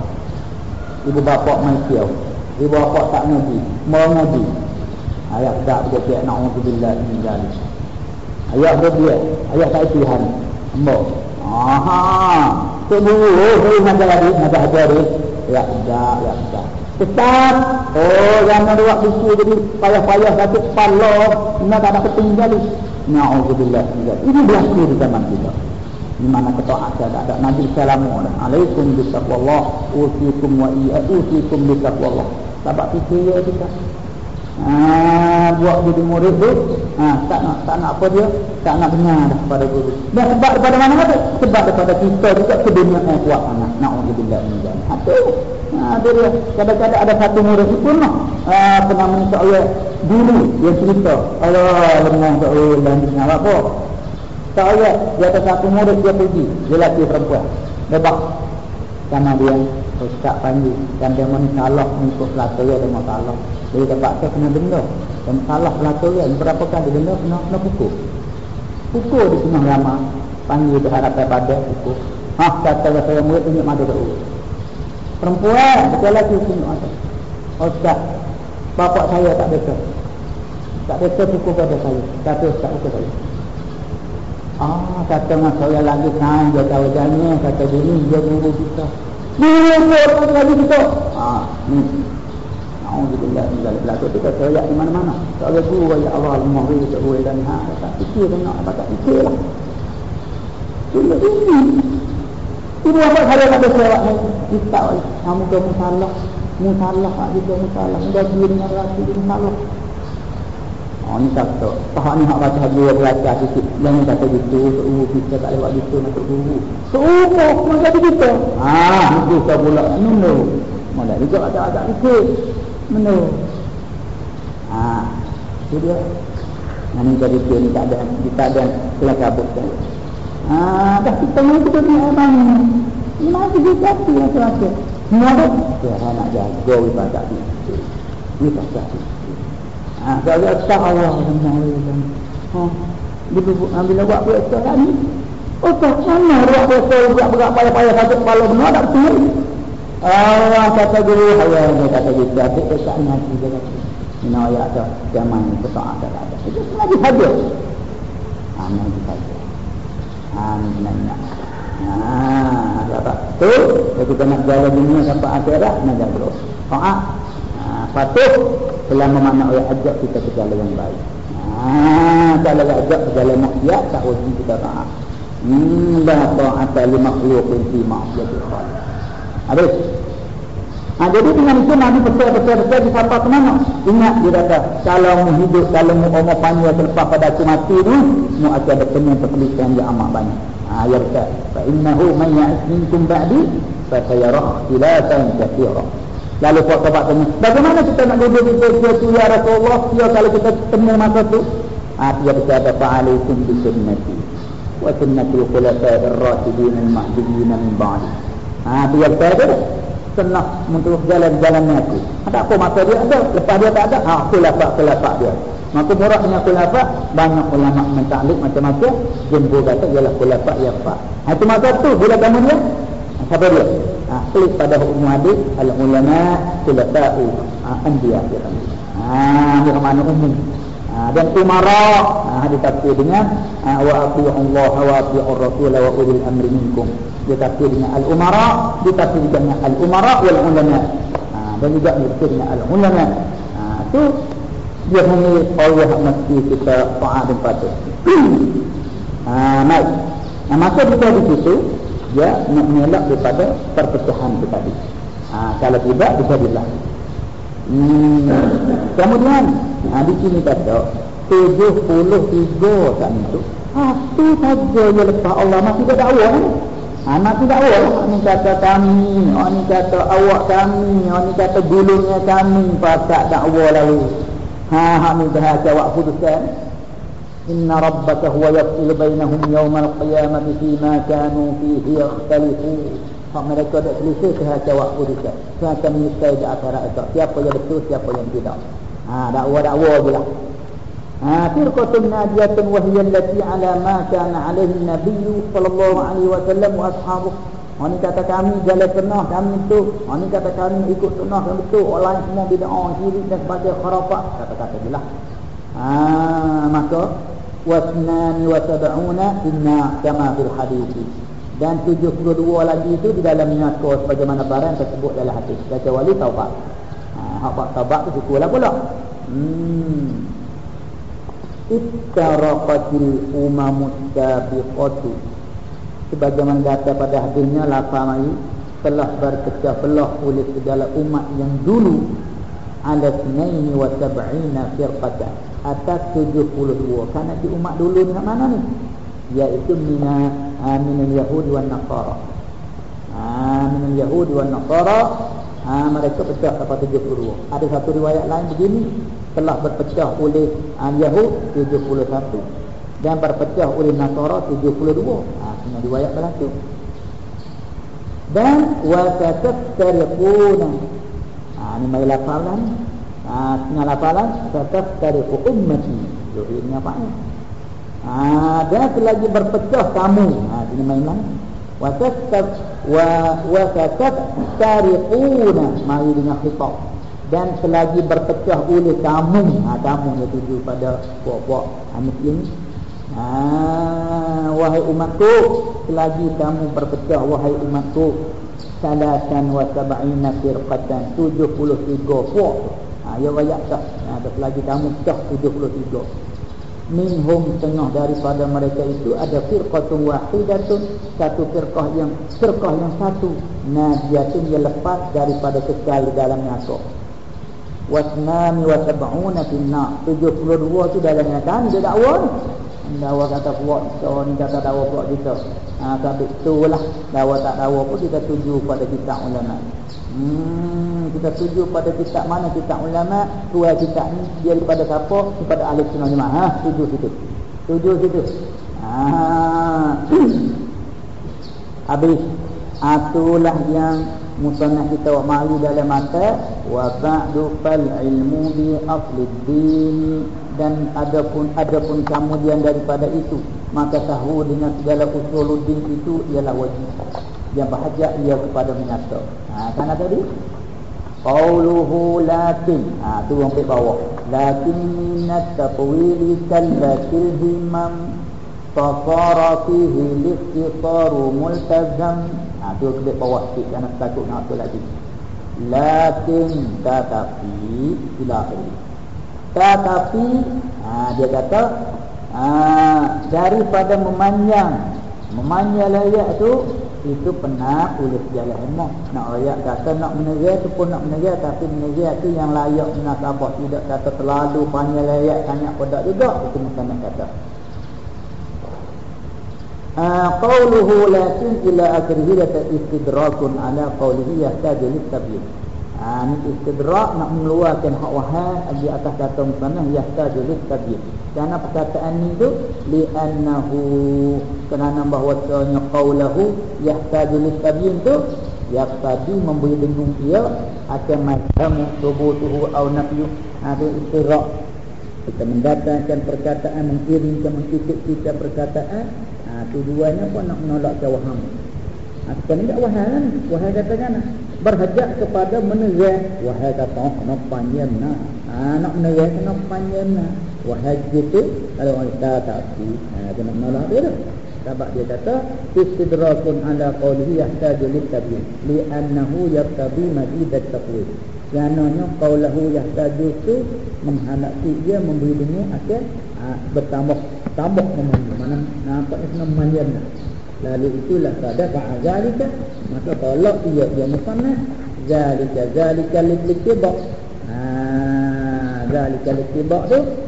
Ibu bapa main siau. Ibu bapa tak ngaji, mau ngaji. Ayah tak dia cakap na'udzubillah min zalik. Ayah dia dia, ayah tak Tuhan. Ambo. Aha. Tu dulu, tu nak lagi, nak ajar dia. Ya dah, ya dah. Tetap. Oh, jangan dua buku jadi payah-payah satu kepala. Nak tak ada ketinggal. Na'udzubillah min zalik. Ini berlaku di zaman kita. Di mana ketaatan tak ada Nabi salamu alaikum bisaqwallah usikum wa iya usikum bisaqwallah. Sebab fikir kita Ha, buat jadi murid tu ha, tak nak tak nak apa dia tak nak dengar dah pada guru. Dan sebab daripada mana mana sebab daripada kita juga kedunia yang kuat sangat. Na'udzubillah min zalik ha tu. Ha tu dia. Kadang-kadang ada satu murid itu lah ha, pernah minta Allah dulu dia cerita. Allah lemah tak dan dengar apa? Tak ayat dia ada satu murid dia pergi. Dia lelaki perempuan. Bebas sama dia Ustaz panggil. Dan dia mau salah untuk pelatuh dia mau jadi terpaksa kena denda dan salah pelatuh dia berapa kali denda kena, kena pukul. Pukul di tengah lama. Panggil berharap pada pukul. Ah kata saya murid tunjuk mata ke perempuan betul lagi tunjuk mata. Ustaz bapak saya tak betul tak betul pukul pada saya. Tapi Ustaz pukul saya. Ah, kata mas saya lagi kan dia tahu jalan. Kata gini dia guru kita. Dia pun lagi kita. Ah, ni. Alhamdulillah ni dalam belakang tu kata ayat di mana-mana. Tak ada guru ya Allah al-Mahri tak boleh dan ha tak fikir nak apa tak fikir lah. Ini ini. Ibu apa saya nak berserak ni? Kita kamu kamu salah. Mu salah, kita mu salah. Mudah dia dengan rasa dia salah. Oh ni kata, tahap ni nak baca dua belajar sikit. Jangan kata gitu, seuhu kita tak lewat gitu nak guru. Seuhu, mana kata kita? Ah, itu kau pula menu. Mana juga ada ada sikit. Menu. Ah, itu dia. Nanti jadi dia ni tak ada, dia tak ada kelas kabut kan. Ah, dah kita ni kita ni abang ni. Ini masih dia jatuh yang terakhir. Tu. Ya, nak jaga ibadat ni. Ibadat ni. Ha, saya tak Allah dengan Ha, bila bila buat puasa tadi, oh tak mana buat puasa buat berat payah-payah satu kepala benar tak betul. Allah kata guru saya dia kata gitu, adik tak ngaji dia kata. Ini ayat tu zaman betul ada ada. Itu lagi saja. Ha, nanti saja. Ha, nanti nanya. Ha, apa? Tu, kita nak jalan dunia sampai akhirat nak jalan. Ha, patuh selama mana Allah ajak kita ke jalan yang baik. Ah, kalau Allah ajak ke jalan maksiat tak wajib kita taat. Hmm, la ta'ata li makhluqin fi ma'siyati khaliq. Habis. Ha, jadi dengan itu Nabi besar-besar-besar di siapa ke mana? Ingat dia kata, kalau mu hidup, kalau mu umur panjang selepas pada aku mati ni, mu akan penuh perkelisan yang amat banyak. Ha, ya kata, fa innahu man ya'is minkum ba'di, fa sayarah khilafan kathira. Lalu Pak Sobat tanya, bagaimana kita nak duduk di sisi itu ya Rasulullah? Ya kalau kita temu masa itu. Ah, dia berkata, fa'alaikum bi sunnati. Wa sunnati khulafai ar-rasidin min ba'di. Ah, dia berkata, senang untuk jalan-jalan aku. Ada apa masa dia ada? Lepas dia tak ada, ah, khulafak-khulafak dia. Maka murah dengan banyak ulama mentaklik macam-macam. Jumbo kata, ialah khulafak yang pak. Ah, itu masa tu, bila kamu dia, Siapa dia? Ha, klik pada hukum hadis al-ulama sulata'u ha, anbiya ha, dia mana umum ha, dan umara ha, ditafsir dengan ha, wa Allah wa ati'u Rasul wa ulil amri minkum. Ditafsir dengan al-umara ditafsir dengan al-umara wal ulama. Ha, dan juga ditafsir dengan al-ulama. Ha, itu dia memilih Allah mesti kita taat dan patuh. Ha, baik. Nah, masa kita di situ dia nak mengelak daripada perpecahan itu tadi. Ha, kalau tidak, bisa dilah. Hmm. Kemudian, ha, di sini kata, 73 tak itu. Satu saja yang lepas Allah masih ada dakwah kan? Ha, masih dakwah. Ini kata kami, ini kata awak kami, ini kata gulungnya kami, pasak dakwah lalu. Ha, ha, ni bahasa awak putuskan. inna rabbaka huwa yafsil bainahum yawmal qiyamati fima kanu fihi yakhtalifu Hak mereka tak selisih ke hati waktu dia Saya akan menyesai di akhirat itu Siapa yang betul, siapa yang tidak Ha, dakwa-dakwa je lah Ha, firqatun najiyatun wahiyya allati ala ma kana alaihi nabiy sallallahu alaihi wasallam wa ashabuh. Ini kata kami jalan pernah kami itu. Ini kata kami ikut sunnah kami itu. Orang lain semua bid'ah syirik dan sebagai kharafat. Kata-kata jelas. Ha, maka wasnani wa sab'una inna kama fil hadis. Dan 72 lagi itu di dalam nyata sebagaimana barang tersebut dalam hadis. Kecuali taubat. Ha, hak taubat itu cukup lah pula. Hmm ittaraqatil umamus sabiqatu sebagaimana data pada hadisnya lafaz ini telah berpecah belah oleh segala umat yang dulu wa sab'ina firqatan atas 72 karena di umat dulu ni mana ni iaitu mina min yahudi wan nasara ah min yahudi wan nasara ah mereka pecah kepada 72 ada satu riwayat lain begini telah berpecah oleh uh, Yahud 71 dan berpecah oleh Nasara 72 ha semua riwayat berlaku. Dan wa tataftariquna. Ha ini mai lafalan. Ha setengah lafalan. Tataftariqu ummati. Yo ini apa ni ha dan selagi berpecah kamu. Ha ini mai mana wa tataf wa wa tataftariquna mai dengan khitab. Dan selagi berpecah oleh kamu. Ha, kamu yang tuju pada puak-puak ha, muslim ha, wahai umatku selagi kamu berpecah wahai umatku salatan wa sab'ina firqatan 73 puak. Ha ya ayat tak? Ha, selagi kamu pecah 73 minhum tengah daripada mereka itu. Ada firqatun wahidatun satu firqah yang firqah yang satu. Najiyatun yang lepas daripada kekal dalam neraka. Wasnani wa sab'una fil nar. 72 tu dalam nyata dia dakwa dakwa kata kuat kita ni kata dakwa kuat kita. Ha tapi itulah dakwa tak dakwa pun kita tuju pada kitab ulama hmm kita tuju pada kitab mana? Kitab ulama. Tuai kitab ni dia daripada siapa? Kepada ahli sunnah jemaah. Ha tuju situ. Tuju situ. Ha. Habis. Atulah yang musannah kita wa dalam mata. Wa ba'du fal ilmu bi aslid din dan adapun adapun kemudian daripada itu maka tahu dengan segala usuluddin itu ialah wajib yang bahagia ia kepada menyata. Ha kan tadi qauluhu lakin. Ha tu yang bawah. Lakin minat taqwili kallatil himam fasara fihi liqtaru multazam. Ha, tu kedek bawah sikit jangan takut nak apa lagi. Lakin tetapi ila akhir. Tetapi ha, dia kata ha, daripada memanjang memanjang layak tu itu pernah oleh segala ilmu nak ayat kata nak menegar tu pun nak menegar tapi menegar tu yang layak menasabah tidak kata terlalu panjang layak tanya pada juga. Itu mesti nak kata. Qawluhu lakin ila akhirih data istidrakun ala qawlihi yahtaju litabyin ha, ini istidrak nak mengeluarkan hak wahai di atas kata musanah yahtaju litabyin kerana perkataan ini tu li'annahu kerana bahawasanya qawlahu yahtaju litabyin tu yahtaju memberi dengung ia akan macam tubutuhu au nafyu ha, itu istidrak kita mendatangkan perkataan mengirimkan mengkitip-kitip perkataan Ha, tujuannya pun nak menolak kewaham. Ha, sekarang wahai kan? Wahai kata kan? Berhajat kepada menerai. Wahai kata, oh, nak panjang nak. Ha, nak menerai, nak panjang nak. Wahai gitu, kalau orang kata tapi, ha, dia nak menolak dia tu. Sebab dia kata, istidrakun ala qawlihi yahtaju litabin. Li'annahu yaktabi mazidat taqwid. Kerana qawlahu yahtaju itu menghadapi dia memberi dunia akan ha, bertambah tambah memanjang mana nampaknya kena memanjang lalu itulah pada fa'azalika maka tolak ia dia musanna zalika zalika litibak ha zalika litibak tu ha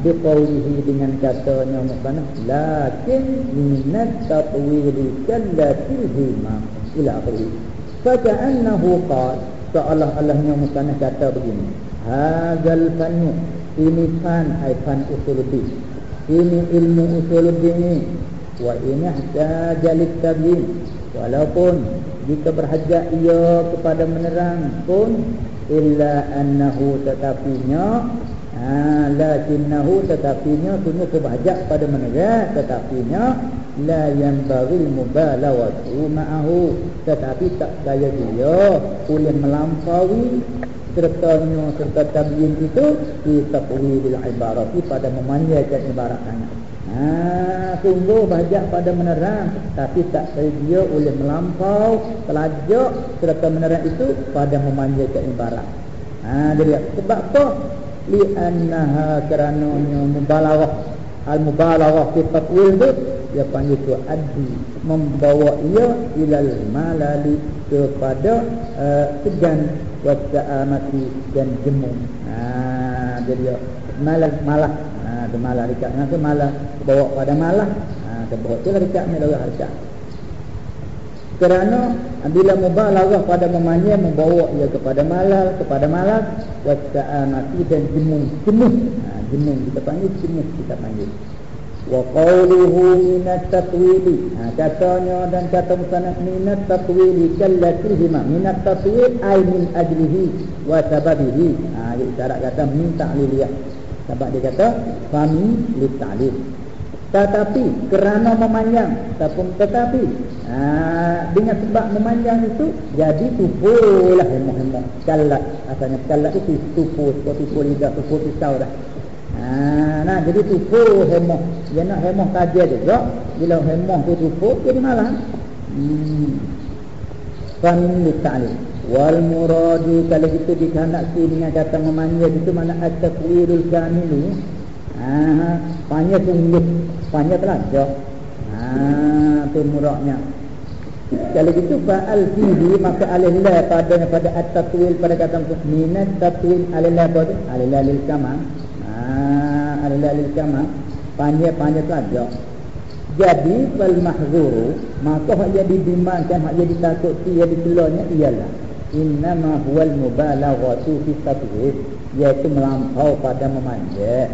biqaulihi dengan katanya musanna lakin minat tatwili kallatil hima ila akhirih. Faka'annahu qala seolah Allahnya musanna kata begini hadzal fannu ini fan ai fan usuluddin ini ilmu usuluddin wa ini jalit tabyin walaupun jika berhajat ia kepada menerang pun illa annahu tetapinya ha, lakinnahu tetapinya sungguh kebahajat pada menerang tetapinya la yang baril mubalawatu ma'ahu. Tetapi tak daya dia boleh melampaui sertanya serta tabiin itu di taqwilil ibarati pada memanjakan ibarat sangat ha, sungguh bajak pada menerang. Tapi tak dia oleh melampau telajak serta menerang itu pada memanjakan ibarat. Ha, jadi sebab apa li'annaha kerananya mubalaghah al-mubalaghah fi taqwil itu dia panggil tu adi membawa ia ilal malali kepada uh, segan wasa'amati dan jemu. Ha jadi malah malah. Ha tu malah dekat dengan tu malah bawa pada malah. Ha tu bawa tu dekat ni dah harkat kerana bila mubalaghah pada memanya membawa ia kepada malah kepada malah wasa'amati dan jemu jemu ha jemu kita panggil jemu kita panggil. Wa qawluhu min at-tatwil ha katanya dan kata musanad min at-tatwil kallatihima. Min at-tatwil ay min ajlihi wa sababihi. Ha dia isyarat kata min ta'liliyah. Sebab dia kata fami li ta'lil tetapi kerana memanjang tetapi tetapi ha, dengan sebab memanjang itu jadi tupulah hemah-hemah kallat asalnya kallat itu tupu tupu lidah tupu pisau dah Ha, nah jadi tupu hemoh. Dia nak hemoh kajian juga. Bila hemoh tu tupu jadi malah. Hmm. Litali. Wal muradu kalau kita dikehendaki dengan kata memanja itu mana at-takwirul kamilu. Ha, panya sungguh. Panya telajak. Ha, tu muraknya. Kalau gitu fa'al fihi maka alillah pada pada at-takwil pada kata minat takwil alillah pada alillah lil kamal adalah lil kama panjang-panjang saja jadi fal mahzuru maka hak jadi dibimbangkan hak jadi takut dia dikelonnya ialah innama huwal mubalaghatu fi tatwid iaitu melampau pada memanja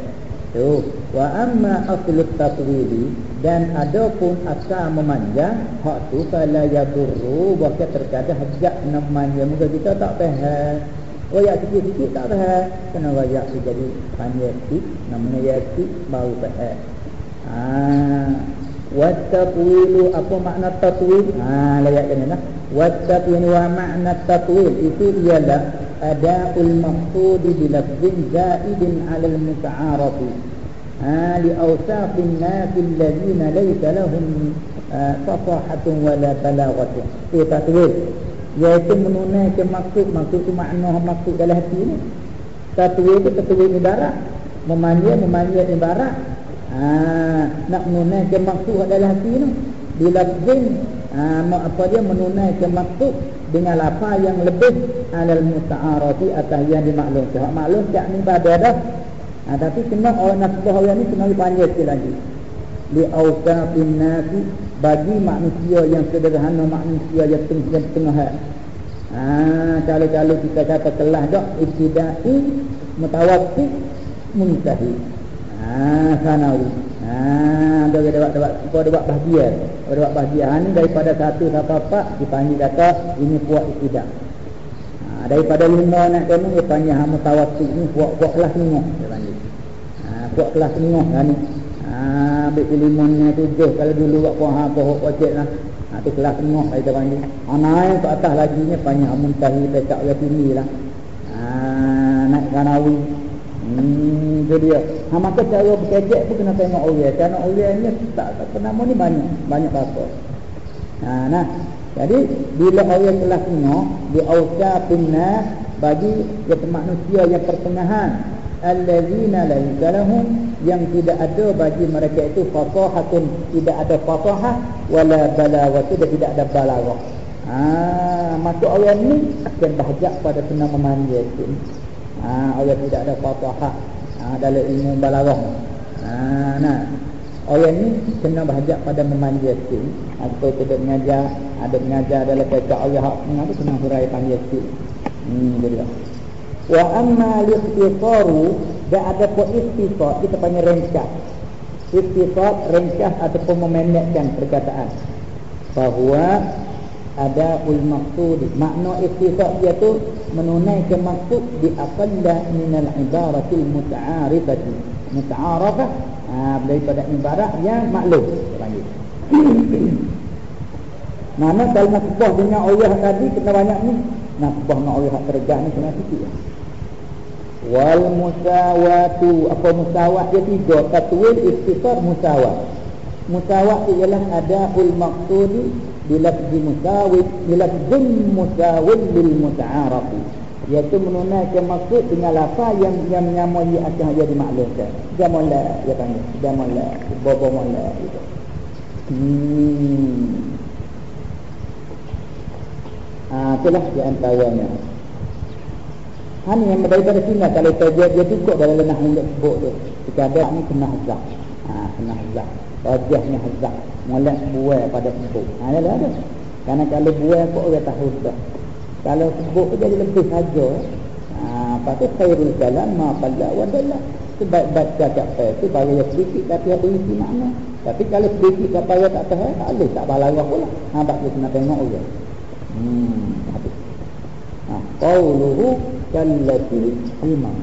tu wa amma aslu tatwidi dan adapun asal memanja hak tu fala yadurru bahkan terkadang hajat namanya muka kita tak faham. Royak sikit-sikit tak faham. Kena royak tu jadi panjang sikit Namanya yatik baru faham. Haa Wattaqwilu apa makna tatwil? Ha layak kena lah. Wattaqwil wa makna tatwil itu ialah ada'ul maqsud bi lafzin zaidin 'ala al-muta'arafi. Ha li awsafin nas alladhina laysa lahum fasahatun wala balaghatun. Itu tatwil iaitu menunaikan maksud. Maksud tu makna maksud dalam hati ni. Tatwid itu tatwid ibarat memanja memanja ibarat ha, nak menunaikan maksud dalam hati ni. Bila zin ha, apa dia menunaikan maksud dengan apa yang lebih alal muta'arafi atas yang dimaklumkan hak maklum tak ni pada dah. Ha, tapi kena orang nasbah orang ni kena dipanggil sikit lagi. Li awsafin nasi bagi manusia yang sederhana manusia yang tengah tengah ha kalau-kalau kita kata telah dak ibtidai mutawaffik muntahi. Ha sanawi ha ada dapat dapat kau dapat bahagia dapat bahagia ha, ni daripada satu sampai empat dipanggil kata ini puak ibtida ha daripada lima nak kena dia panggil ha mutawaffik ni puak-puak kelas lima dia panggil ha puak kelas lima kan ni Ha, ambil pilihannya tujuh kalau dulu buat kuah pohon pocet lah. Ha, tu kelas tengah kita panggil. Ha, naik ke atas lagi ni banyak muntahi pecah ke sini lah. Ha, naik kanawi. Hmm, itu dia. Ha, maka cara berkejek pun kena tengok orang. Kerana ni tak, tak nama ni banyak. Banyak apa. Ha, nah. Jadi, bila orang kelas tengah, di awsya pinnah, bagi manusia yang pertengahan allazina laisa lahum yang tidak ada bagi mereka itu fasahatun tidak ada fasahah wala balaghah dan tidak ada balaghah ah maka orang ni akan bahajak pada senang memanja itu ah orang tidak ada fasahah ah dalam ilmu balaghah. Ah nah. Orang ni kena bahajak pada memanja itu atau tidak mengajar? Ada mengajar dalam kata hak. Mengajar kena hurai panggil itu hmm jadi Wa amma liqtisaru dan ada pun istisar kita panggil ringkas. Ikhtisar ringkas ataupun memendekkan perkataan. Bahawa ada ul maksud makna ikhtisar dia tu menunaikan maksud di aqalla min al ibaratil muta'arifati. Muta'arafah ha, daripada ibarat yang maklum panggil. Mana nak kubah dengan Allah tadi kena banyak ni. Nak kubah dengan Allah tergak ni kena sikit. Wal musawatu apa musawat dia tiga? Tatwil ikhtisar musawat. Musawat ialah ada ul maksud bila musawit bila musawil lil muta'arafi iaitu menunaikan maksud dengan lafaz yang yang menyamai akan dia dimaklumkan jamala dia panggil jamala bobo mala gitu hmm ah itulah di antaranya Hani yang daripada sini kalau saja dia cukup dalam lenah yang sebut tu. Jika ada ni kena hazak. Ha, kena hazak. Wajahnya hazak. Mulai buai pada sebut. Ha, ada ada. Karena kalau buai kok orang tahu dah. Kalau sebut jadi lebih saja. Ha, apa tu khairul kalam ma qalla wa dalla. Sebaik-baik cakap itu bagi yang sedikit tapi ada isi makna. Tapi kalau sedikit tak payah tak tahu, tak boleh tak balarah pula. Ha, bak dia kena tengok juga. Hmm, habis. Ha, qauluhu kallati imam.